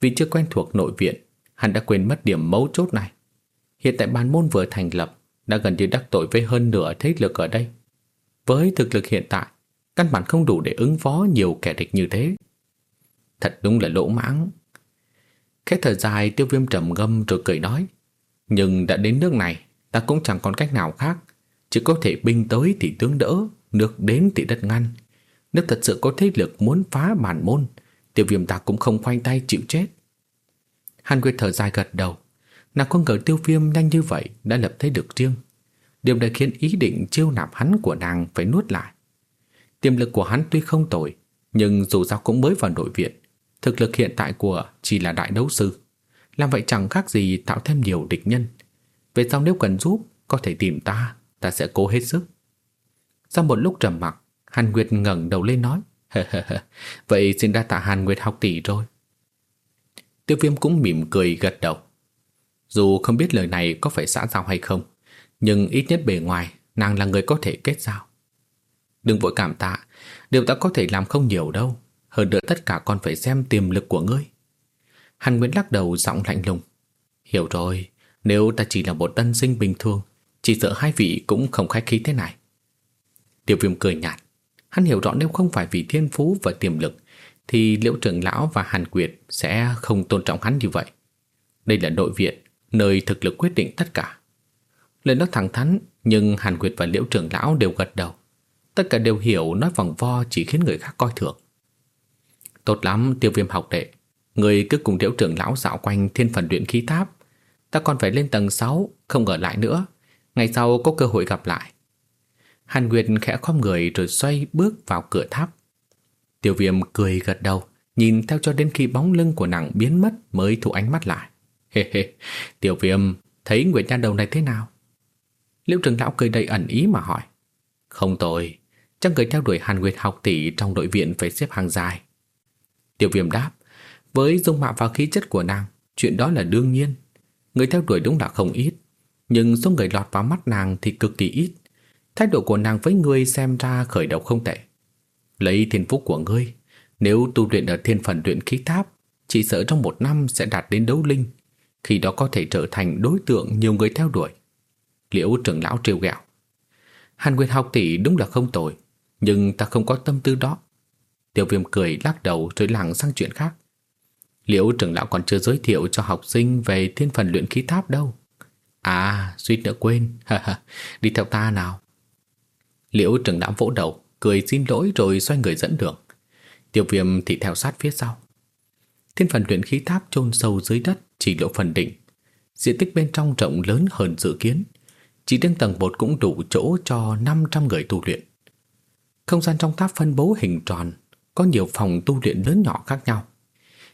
Vì chưa quen thuộc nội viện, hắn đã quên mất điểm mấu chốt này. Hiện tại ban môn vừa thành lập, đã gần như đắc tội với hơn nửa thế lực ở đây. Với thực lực hiện tại, căn bản không đủ để ứng phó nhiều kẻ địch như thế. Thật đúng là lỗ mãng. Khẽ thở dài tiêu viêm trầm ngâm rồi cười nói. Nhưng đã đến nước này, Ta cũng chẳng còn cách nào khác. Chỉ có thể binh tới thì tướng đỡ Nước đến thì đất ngăn. Nếu thật sự có thế lực muốn phá bản môn Tiêu viêm ta cũng không khoanh tay chịu chết. Hàn Nguyệt thở dài gật đầu. Nàng không ngờ tiêu viêm nhanh như vậy Đã lập thế được riêng. Điều này khiến ý định chiêu nạp hắn của nàng phải nuốt lại. Tiềm lực của hắn tuy không tồi Nhưng dù sao cũng mới vào nội viện Thực lực hiện tại của chỉ là đại đấu sư. Làm vậy chẳng khác gì tạo thêm nhiều địch nhân. Về sau nếu cần giúp, Có thể tìm ta Ta sẽ cố hết sức. Sau một lúc trầm mặc, Hàn Nguyệt ngẩng đầu lên nói Vậy xin đa tạ Hàn Nguyệt học tỷ rồi. Tiêu viêm cũng mỉm cười gật đầu. Dù không biết lời này có phải xã giao hay không, Nhưng ít nhất bề ngoài, Nàng là người có thể kết giao. Đừng vội cảm tạ, Điều ta có thể làm không nhiều đâu. Hơn nữa tất cả còn phải xem tiềm lực của ngươi. Hàn Nguyễn lắc đầu giọng lạnh lùng. Hiểu rồi, Nếu ta chỉ là một tân sinh bình thường, Chỉ sợ hai vị cũng không khách khí thế này. Tiêu viêm cười nhạt. Hắn hiểu rõ nếu không phải vì thiên phú và tiềm lực, Thì liễu trưởng lão và Hàn Quyệt Sẽ không tôn trọng hắn như vậy. Đây là nội viện, Nơi thực lực quyết định tất cả. Lời nói thẳng thắn, Nhưng Hàn Quyệt và liễu trưởng lão đều gật đầu. Tất cả đều hiểu nói vòng vo chỉ khiến người khác coi thường. Tốt lắm, tiêu viêm học đệ. Người cứ cùng liễu trưởng lão dạo quanh thiên phần luyện khí tháp. Ta còn phải lên tầng 6 Không ở lại nữa. Ngày sau có cơ hội gặp lại. Hàn Nguyệt khẽ khom người rồi xoay bước vào cửa tháp. Tiêu viêm cười gật đầu, Nhìn theo cho đến khi bóng lưng của nàng biến mất Mới thu ánh mắt lại. Hê hê, Tiêu viêm, thấy Nguyệt Nha đầu này thế nào? Liễu trưởng lão cười đầy ẩn ý mà hỏi. Không tồi, Chắc người theo đuổi Hàn Nguyệt học tỷ Trong đội viện phải xếp hàng dài. Tiêu viêm đáp, Với dung mạo và khí chất của nàng, Chuyện đó là đương nhiên. Người theo đuổi đúng là không ít, Nhưng số người lọt vào mắt nàng thì cực kỳ ít. Thái độ của nàng với ngươi xem ra khởi đầu không tệ. Lấy thiên phúc của ngươi, Nếu tu luyện ở thiên phần luyện khí tháp, Chỉ sợ trong một năm sẽ đạt đến đấu linh, Khi đó có thể trở thành đối tượng nhiều người theo đuổi. Liễu trưởng lão trêu ghẹo, Hàn Nguyệt học tỷ đúng là không tồi, Nhưng ta không có tâm tư đó. Tiểu viêm cười lắc đầu rồi lảng sang chuyện khác. Liễu trưởng lão còn chưa giới thiệu cho học sinh Về thiên phần luyện khí tháp đâu. À suýt nữa quên. Đi theo ta nào. Liễu trưởng lão vỗ đầu, Cười xin lỗi rồi xoay người dẫn đường. Tiểu viêm thì theo sát phía sau. Thiên phần luyện khí tháp chôn sâu dưới đất, Chỉ lộ phần đỉnh. Diện tích bên trong rộng lớn hơn dự kiến. Chỉ đến tầng 1 cũng đủ chỗ cho 500 người tu luyện. Không gian trong tháp phân bố hình tròn có nhiều phòng tu luyện lớn nhỏ khác nhau.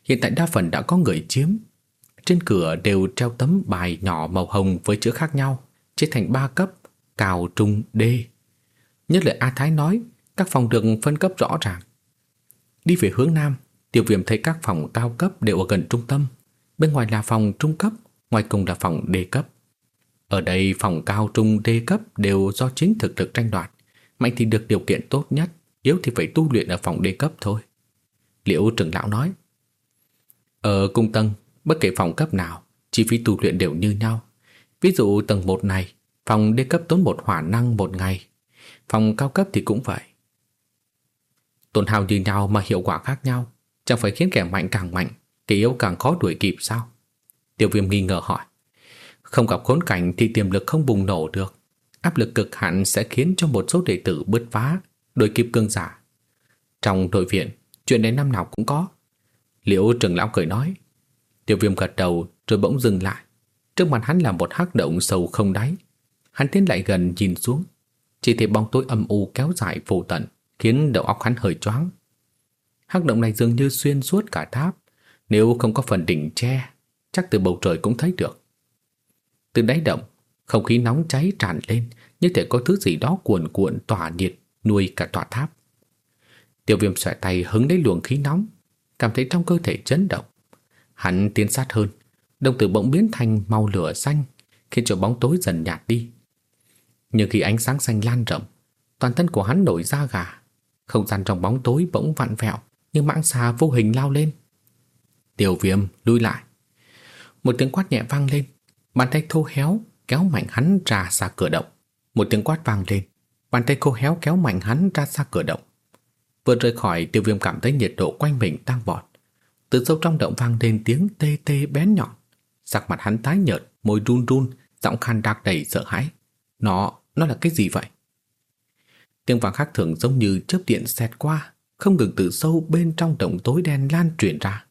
Hiện tại đa phần đã có người chiếm. Trên cửa đều treo tấm bài nhỏ màu hồng với chữ khác nhau Chia thành 3 cấp Cao, trung, đê. Nhất là A Thái nói Các phòng được phân cấp rõ ràng. Đi về hướng Nam Tiểu viêm thấy các phòng cao cấp đều ở gần trung tâm. Bên ngoài là phòng trung cấp Ngoài cùng là phòng đề cấp. Ở đây phòng cao trung đề cấp Đều do chính thực lực tranh đoạt Mạnh thì được điều kiện tốt nhất. Yếu thì phải tu luyện ở phòng đề cấp thôi. Liễu trưởng lão nói? Ở cung tân, Bất kể phòng cấp nào, Chi phí tu luyện đều như nhau. Ví dụ tầng 1 này, Phòng đề cấp tốn một hỏa năng một ngày. Phòng cao cấp thì cũng vậy. Tổn hào như nhau mà hiệu quả khác nhau, Chẳng phải khiến kẻ mạnh càng mạnh, Kẻ yếu càng khó đuổi kịp sao? Tiêu viêm nghi ngờ hỏi. Không gặp khốn cảnh thì tiềm lực không bùng nổ được. Áp lực cực hạn sẽ khiến cho một số đệ tử bứt phá Đuổi kịp cương giả. Trong đội viện, Chuyện này năm nào cũng có. Liễu trưởng lão cười nói, Tiêu viêm gật đầu rồi bỗng dừng lại. Trước mặt hắn là một hắc động sâu không đáy. Hắn tiến lại gần nhìn xuống. Chỉ thấy bóng tối âm u kéo dài vô tận, Khiến đầu óc hắn hơi choáng. Hắc động này dường như xuyên suốt cả tháp. Nếu không có phần đỉnh che, Chắc từ bầu trời cũng thấy được. Từ đáy động, Không khí nóng cháy tràn lên, Như thể có thứ gì đó cuồn cuộn tỏa nhiệt Nuôi cả tòa tháp. Tiêu viêm xoay tay hứng lấy luồng khí nóng, Cảm thấy trong cơ thể chấn động. Hắn tiến sát hơn, Đồng tử bỗng biến thành màu lửa xanh, Khiến cho bóng tối dần nhạt đi. Nhưng khi ánh sáng xanh lan rộng, Toàn thân của hắn nổi da gà. Không gian trong bóng tối bỗng vặn vẹo Như mãng xà vô hình lao lên. Tiêu viêm lui lại. Một tiếng quát nhẹ vang lên, Bàn tay thô héo kéo mạnh hắn ra xa cửa động. Một tiếng quát vang lên. Bàn tay cô héo kéo mạnh hắn ra xa cửa động Vừa rời khỏi tiêu viêm cảm thấy nhiệt độ quanh mình tăng vọt Từ sâu trong động vang lên tiếng tê tê bén nhọn Sắc mặt hắn tái nhợt Môi run run giọng khan đặc đầy sợ hãi. Nó, nó là cái gì vậy? Tiếng vang khác thường giống như chớp điện xẹt qua, không ngừng từ sâu bên trong động tối đen lan truyền ra.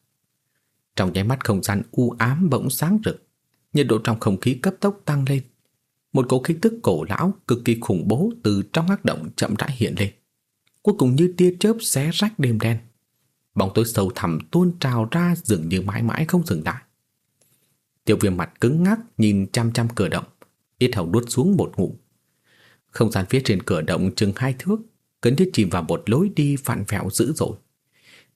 Trong nháy mắt không gian u ám bỗng sáng rực, nhiệt độ trong không khí cấp tốc tăng lên. Một cỗ khí tức cổ lão cực kỳ khủng bố từ trong hắc động chậm rãi hiện lên. Cuối cùng như tia chớp xé rách đêm đen. Bóng tối sâu thẳm tuôn trào ra dường như mãi mãi không dừng lại. Tiêu viêm mặt cứng ngắc nhìn chăm chăm cửa động, ít hầu đuốt xuống một ngụm. Không gian phía trên cửa động chừng hai thước, cấn thiết chìm vào một lối đi vặn vẹo dữ dội.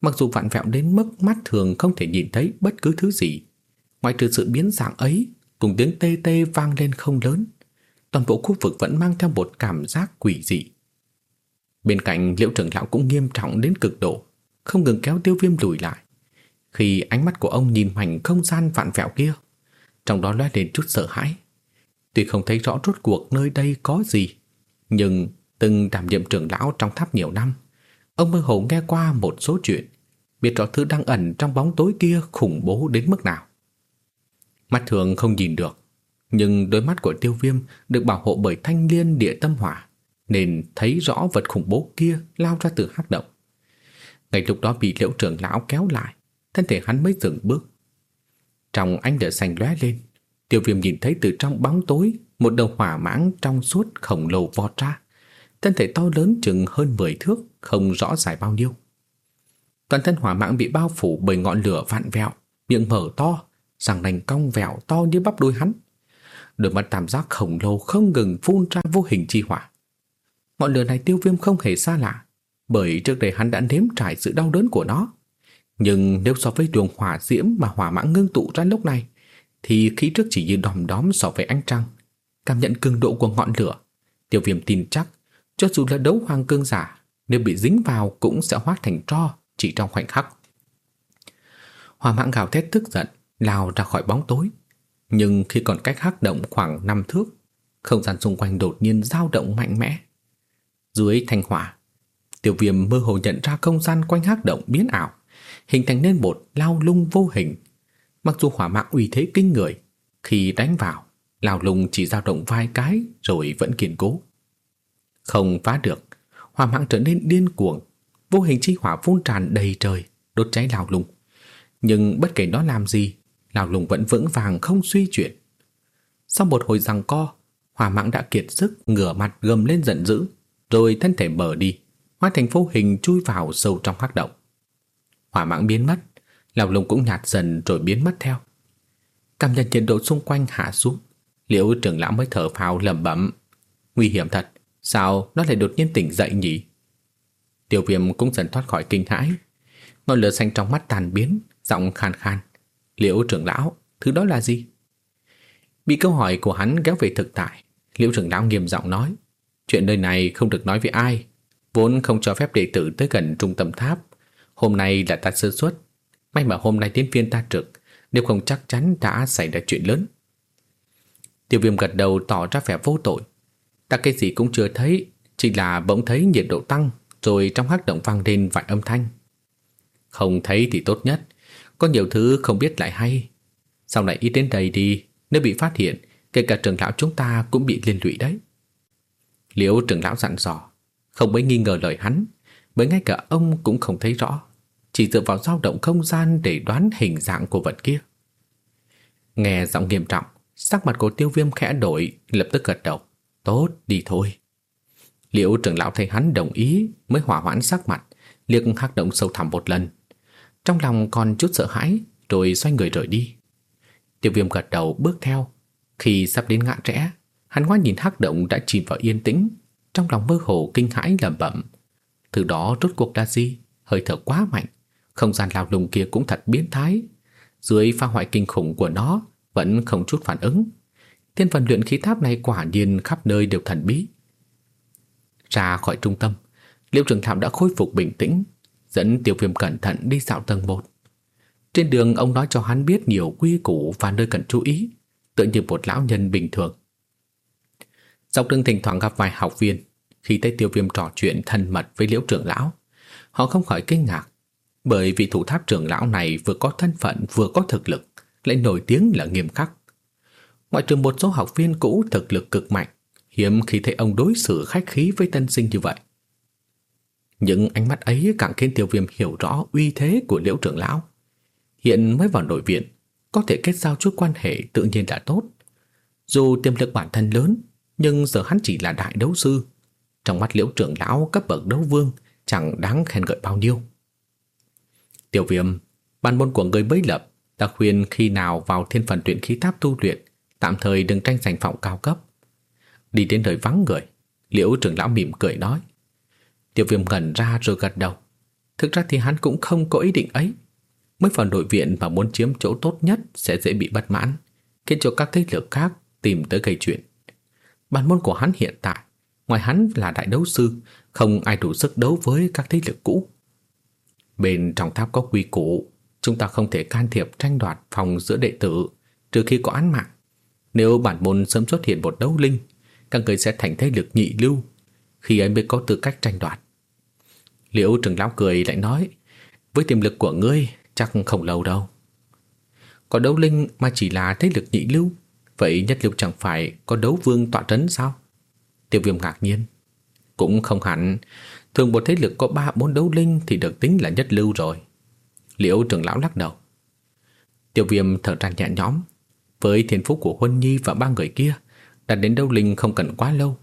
Mặc dù vặn vẹo đến mức mắt thường không thể nhìn thấy bất cứ thứ gì, ngoài trừ sự biến dạng ấy cùng tiếng tê tê vang lên không lớn, toàn bộ khu vực vẫn mang theo một cảm giác quỷ dị. Bên cạnh liễu trưởng lão cũng nghiêm trọng đến cực độ, không ngừng kéo tiêu viêm lùi lại. Khi ánh mắt của ông nhìn mảnh không gian vạn vẹo kia, trong đó lóe lên chút sợ hãi. Tuy không thấy rõ rốt cuộc nơi đây có gì, nhưng từng đảm nhiệm trưởng lão trong tháp nhiều năm, ông mơ hồ nghe qua một số chuyện, biết rõ thứ đang ẩn trong bóng tối kia khủng bố đến mức nào. Mắt thường không nhìn được, nhưng đôi mắt của tiêu viêm được bảo hộ bởi thanh liên địa tâm hỏa, nên thấy rõ vật khủng bố kia lao ra từ hắc động. Ngay lúc đó bị liễu trưởng lão kéo lại, thân thể hắn mới dừng bước. Trong ánh lửa xanh lóe lên, tiêu viêm nhìn thấy từ trong bóng tối một đầu hỏa mãng trong suốt khổng lồ vọt ra. Thân thể to lớn chừng hơn 10 thước, không rõ dài bao nhiêu. Toàn thân hỏa mãng bị bao phủ bởi ngọn lửa vạn vẹo, miệng mở to, răng nành cong vẹo to như bắp đuôi hắn. Đôi mắt tam giác khổng lồ không ngừng phun ra vô hình chi hỏa. Ngọn lửa này tiêu viêm không hề xa lạ, bởi trước đây hắn đã nếm trải sự đau đớn của nó. Nhưng nếu so với đường hỏa diễm mà hỏa mãng ngưng tụ ra lúc này, thì khí trước chỉ như đom đóm so với ánh trăng. Cảm nhận cường độ của ngọn lửa, tiêu viêm tin chắc, cho dù là đấu hoàng cương giả, nếu bị dính vào cũng sẽ hóa thành tro chỉ trong khoảnh khắc. Hỏa mãng gào thét tức giận, lao ra khỏi bóng tối. Nhưng khi còn cách hắc động khoảng 5 thước, không gian xung quanh đột nhiên dao động mạnh mẽ. Dưới thanh hỏa, Tiêu viêm mơ hồ nhận ra không gian quanh hắc động biến ảo, hình thành nên một lao lung vô hình. Mặc dù hỏa mạng uy thế kinh người, khi đánh vào, lao lung chỉ dao động vài cái rồi vẫn kiên cố. Không phá được, hỏa mạng trở nên điên cuồng, vô hình chi hỏa phun tràn đầy trời, đốt cháy lao lung. Nhưng bất kể nó làm gì, Lão Lùng vẫn vững vàng không suy chuyển. Sau một hồi giằng co, hỏa mạng đã kiệt sức ngửa mặt gầm lên giận dữ, rồi thân thể mở đi, hóa thành vô hình chui vào sâu trong hắc động. Hỏa mãng biến mất, lão lùng cũng nhạt dần rồi biến mất theo. Cảm nhận nhiệt độ xung quanh hạ xuống, liễu trưởng lão mới thở phào lẩm bẩm. Nguy hiểm thật, sao nó lại đột nhiên tỉnh dậy nhỉ? Tiêu viêm cũng dần thoát khỏi kinh hãi. Ngọn lửa xanh trong mắt tàn biến, giọng khan khan. Liễu trưởng lão, thứ đó là gì? Bị câu hỏi của hắn kéo về thực tại, liễu trưởng lão nghiêm giọng nói. Chuyện nơi này không được nói với ai, Vốn không cho phép đệ tử tới gần trung tâm tháp Hôm nay là ta sơ suất May mà hôm nay tiến viên ta trực Nếu không chắc chắn đã xảy ra chuyện lớn Tiêu viêm gật đầu tỏ ra vẻ vô tội Ta cái gì cũng chưa thấy Chỉ là bỗng thấy nhiệt độ tăng Rồi trong hắc động vang lên vài âm thanh Không thấy thì tốt nhất có nhiều thứ không biết lại hay Sau này ít đến đây đi Nếu bị phát hiện Kể cả trưởng lão chúng ta cũng bị liên lụy đấy Liễu trưởng lão dặn dò không mấy nghi ngờ lời hắn, bởi ngay cả ông cũng không thấy rõ, chỉ dựa vào dao động không gian để đoán hình dạng của vật kia. Nghe giọng nghiêm trọng, sắc mặt của tiêu viêm khẽ đổi, lập tức gật đầu. Tốt, đi thôi. Liệu trưởng lão thấy hắn đồng ý mới hỏa hoãn sắc mặt, liếc hắc động sâu thẳm một lần. Trong lòng còn chút sợ hãi, rồi xoay người rời đi. Tiêu viêm gật đầu bước theo. Khi sắp đến ngã rẽ, hắn ngoái nhìn hắc động đã chìm vào yên tĩnh, trong lòng mơ hồ kinh hãi lẩm bẩm. Từ đó rốt cuộc là gì? Hơi thở quá mạnh, không gian lao lùng kia cũng thật biến thái. Dưới pha hoại kinh khủng của nó vẫn không chút phản ứng. Thiên phần luyện khí tháp này quả nhiên khắp nơi đều thần bí. Ra khỏi trung tâm, Liễu Trường thảo đã khôi phục bình tĩnh, dẫn Tiểu Viêm cẩn thận đi dạo tầng 1. Trên đường ông nói cho hắn biết nhiều quy củ và nơi cần chú ý, tựa như một lão nhân bình thường. Dọc đường thỉnh thoảng gặp vài học viên, khi thấy tiêu viêm trò chuyện thân mật với liễu trưởng lão, họ không khỏi kinh ngạc, bởi vì thủ tháp trưởng lão này vừa có thân phận vừa có thực lực, lại nổi tiếng là nghiêm khắc. Ngoại trừ một số học viên cũ thực lực cực mạnh, hiếm khi thấy ông đối xử khách khí với tân sinh như vậy. Những ánh mắt ấy càng khiến tiêu viêm hiểu rõ uy thế của liễu trưởng lão. Hiện mới vào nội viện, có thể kết giao chút quan hệ tự nhiên đã tốt. Dù tiềm lực bản thân lớn, nhưng giờ hắn chỉ là đại đấu sư. Trong mắt liễu trưởng lão cấp bậc đấu vương chẳng đáng khen ngợi bao nhiêu. Tiểu viêm, ban môn của người mới lập, ta khuyên khi nào vào thiên phần tuyển khí tháp tu luyện, tạm thời đừng tranh giành phòng cao cấp. Đi đến nơi vắng người, liễu trưởng lão mỉm cười nói. Tiểu viêm ngẩn ra rồi gật đầu. Thực ra thì hắn cũng không có ý định ấy. Mới vào nội viện và muốn chiếm chỗ tốt nhất sẽ dễ bị bất mãn, khiến cho các thế lực khác tìm tới gây chuyện. Bản môn của hắn hiện tại, ngoài hắn là đại đấu sư, không ai đủ sức đấu với các thế lực cũ. Bên trong tháp có quy củ, chúng ta không thể can thiệp tranh đoạt phòng giữa đệ tử trừ khi có án mạng. Nếu bản môn sớm xuất hiện một đấu linh, các người sẽ thành thế lực nhị lưu, khi ấy mới có tư cách tranh đoạt. Liễu trưởng Lão cười lại nói, với tiềm lực của ngươi chắc không lâu đâu. Có đấu linh mà chỉ là thế lực nhị lưu, vậy nhất lưu chẳng phải có đấu vương tọa trấn sao? Tiêu viêm ngạc nhiên. Cũng không hẳn, thường một thế lực có ba bốn đấu linh thì được tính là nhất lưu rồi. Liễu trưởng Lão lắc đầu. Tiêu viêm thở ra nhẹ nhõm, với thiên phúc của Huân Nhi và ba người kia, đạt đến đấu linh không cần quá lâu.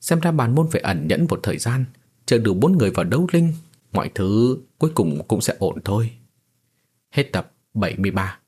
Xem ra bản môn phải ẩn nhẫn một thời gian, chờ đủ bốn người vào đấu linh, mọi thứ cuối cùng cũng sẽ ổn thôi. Hết tập 73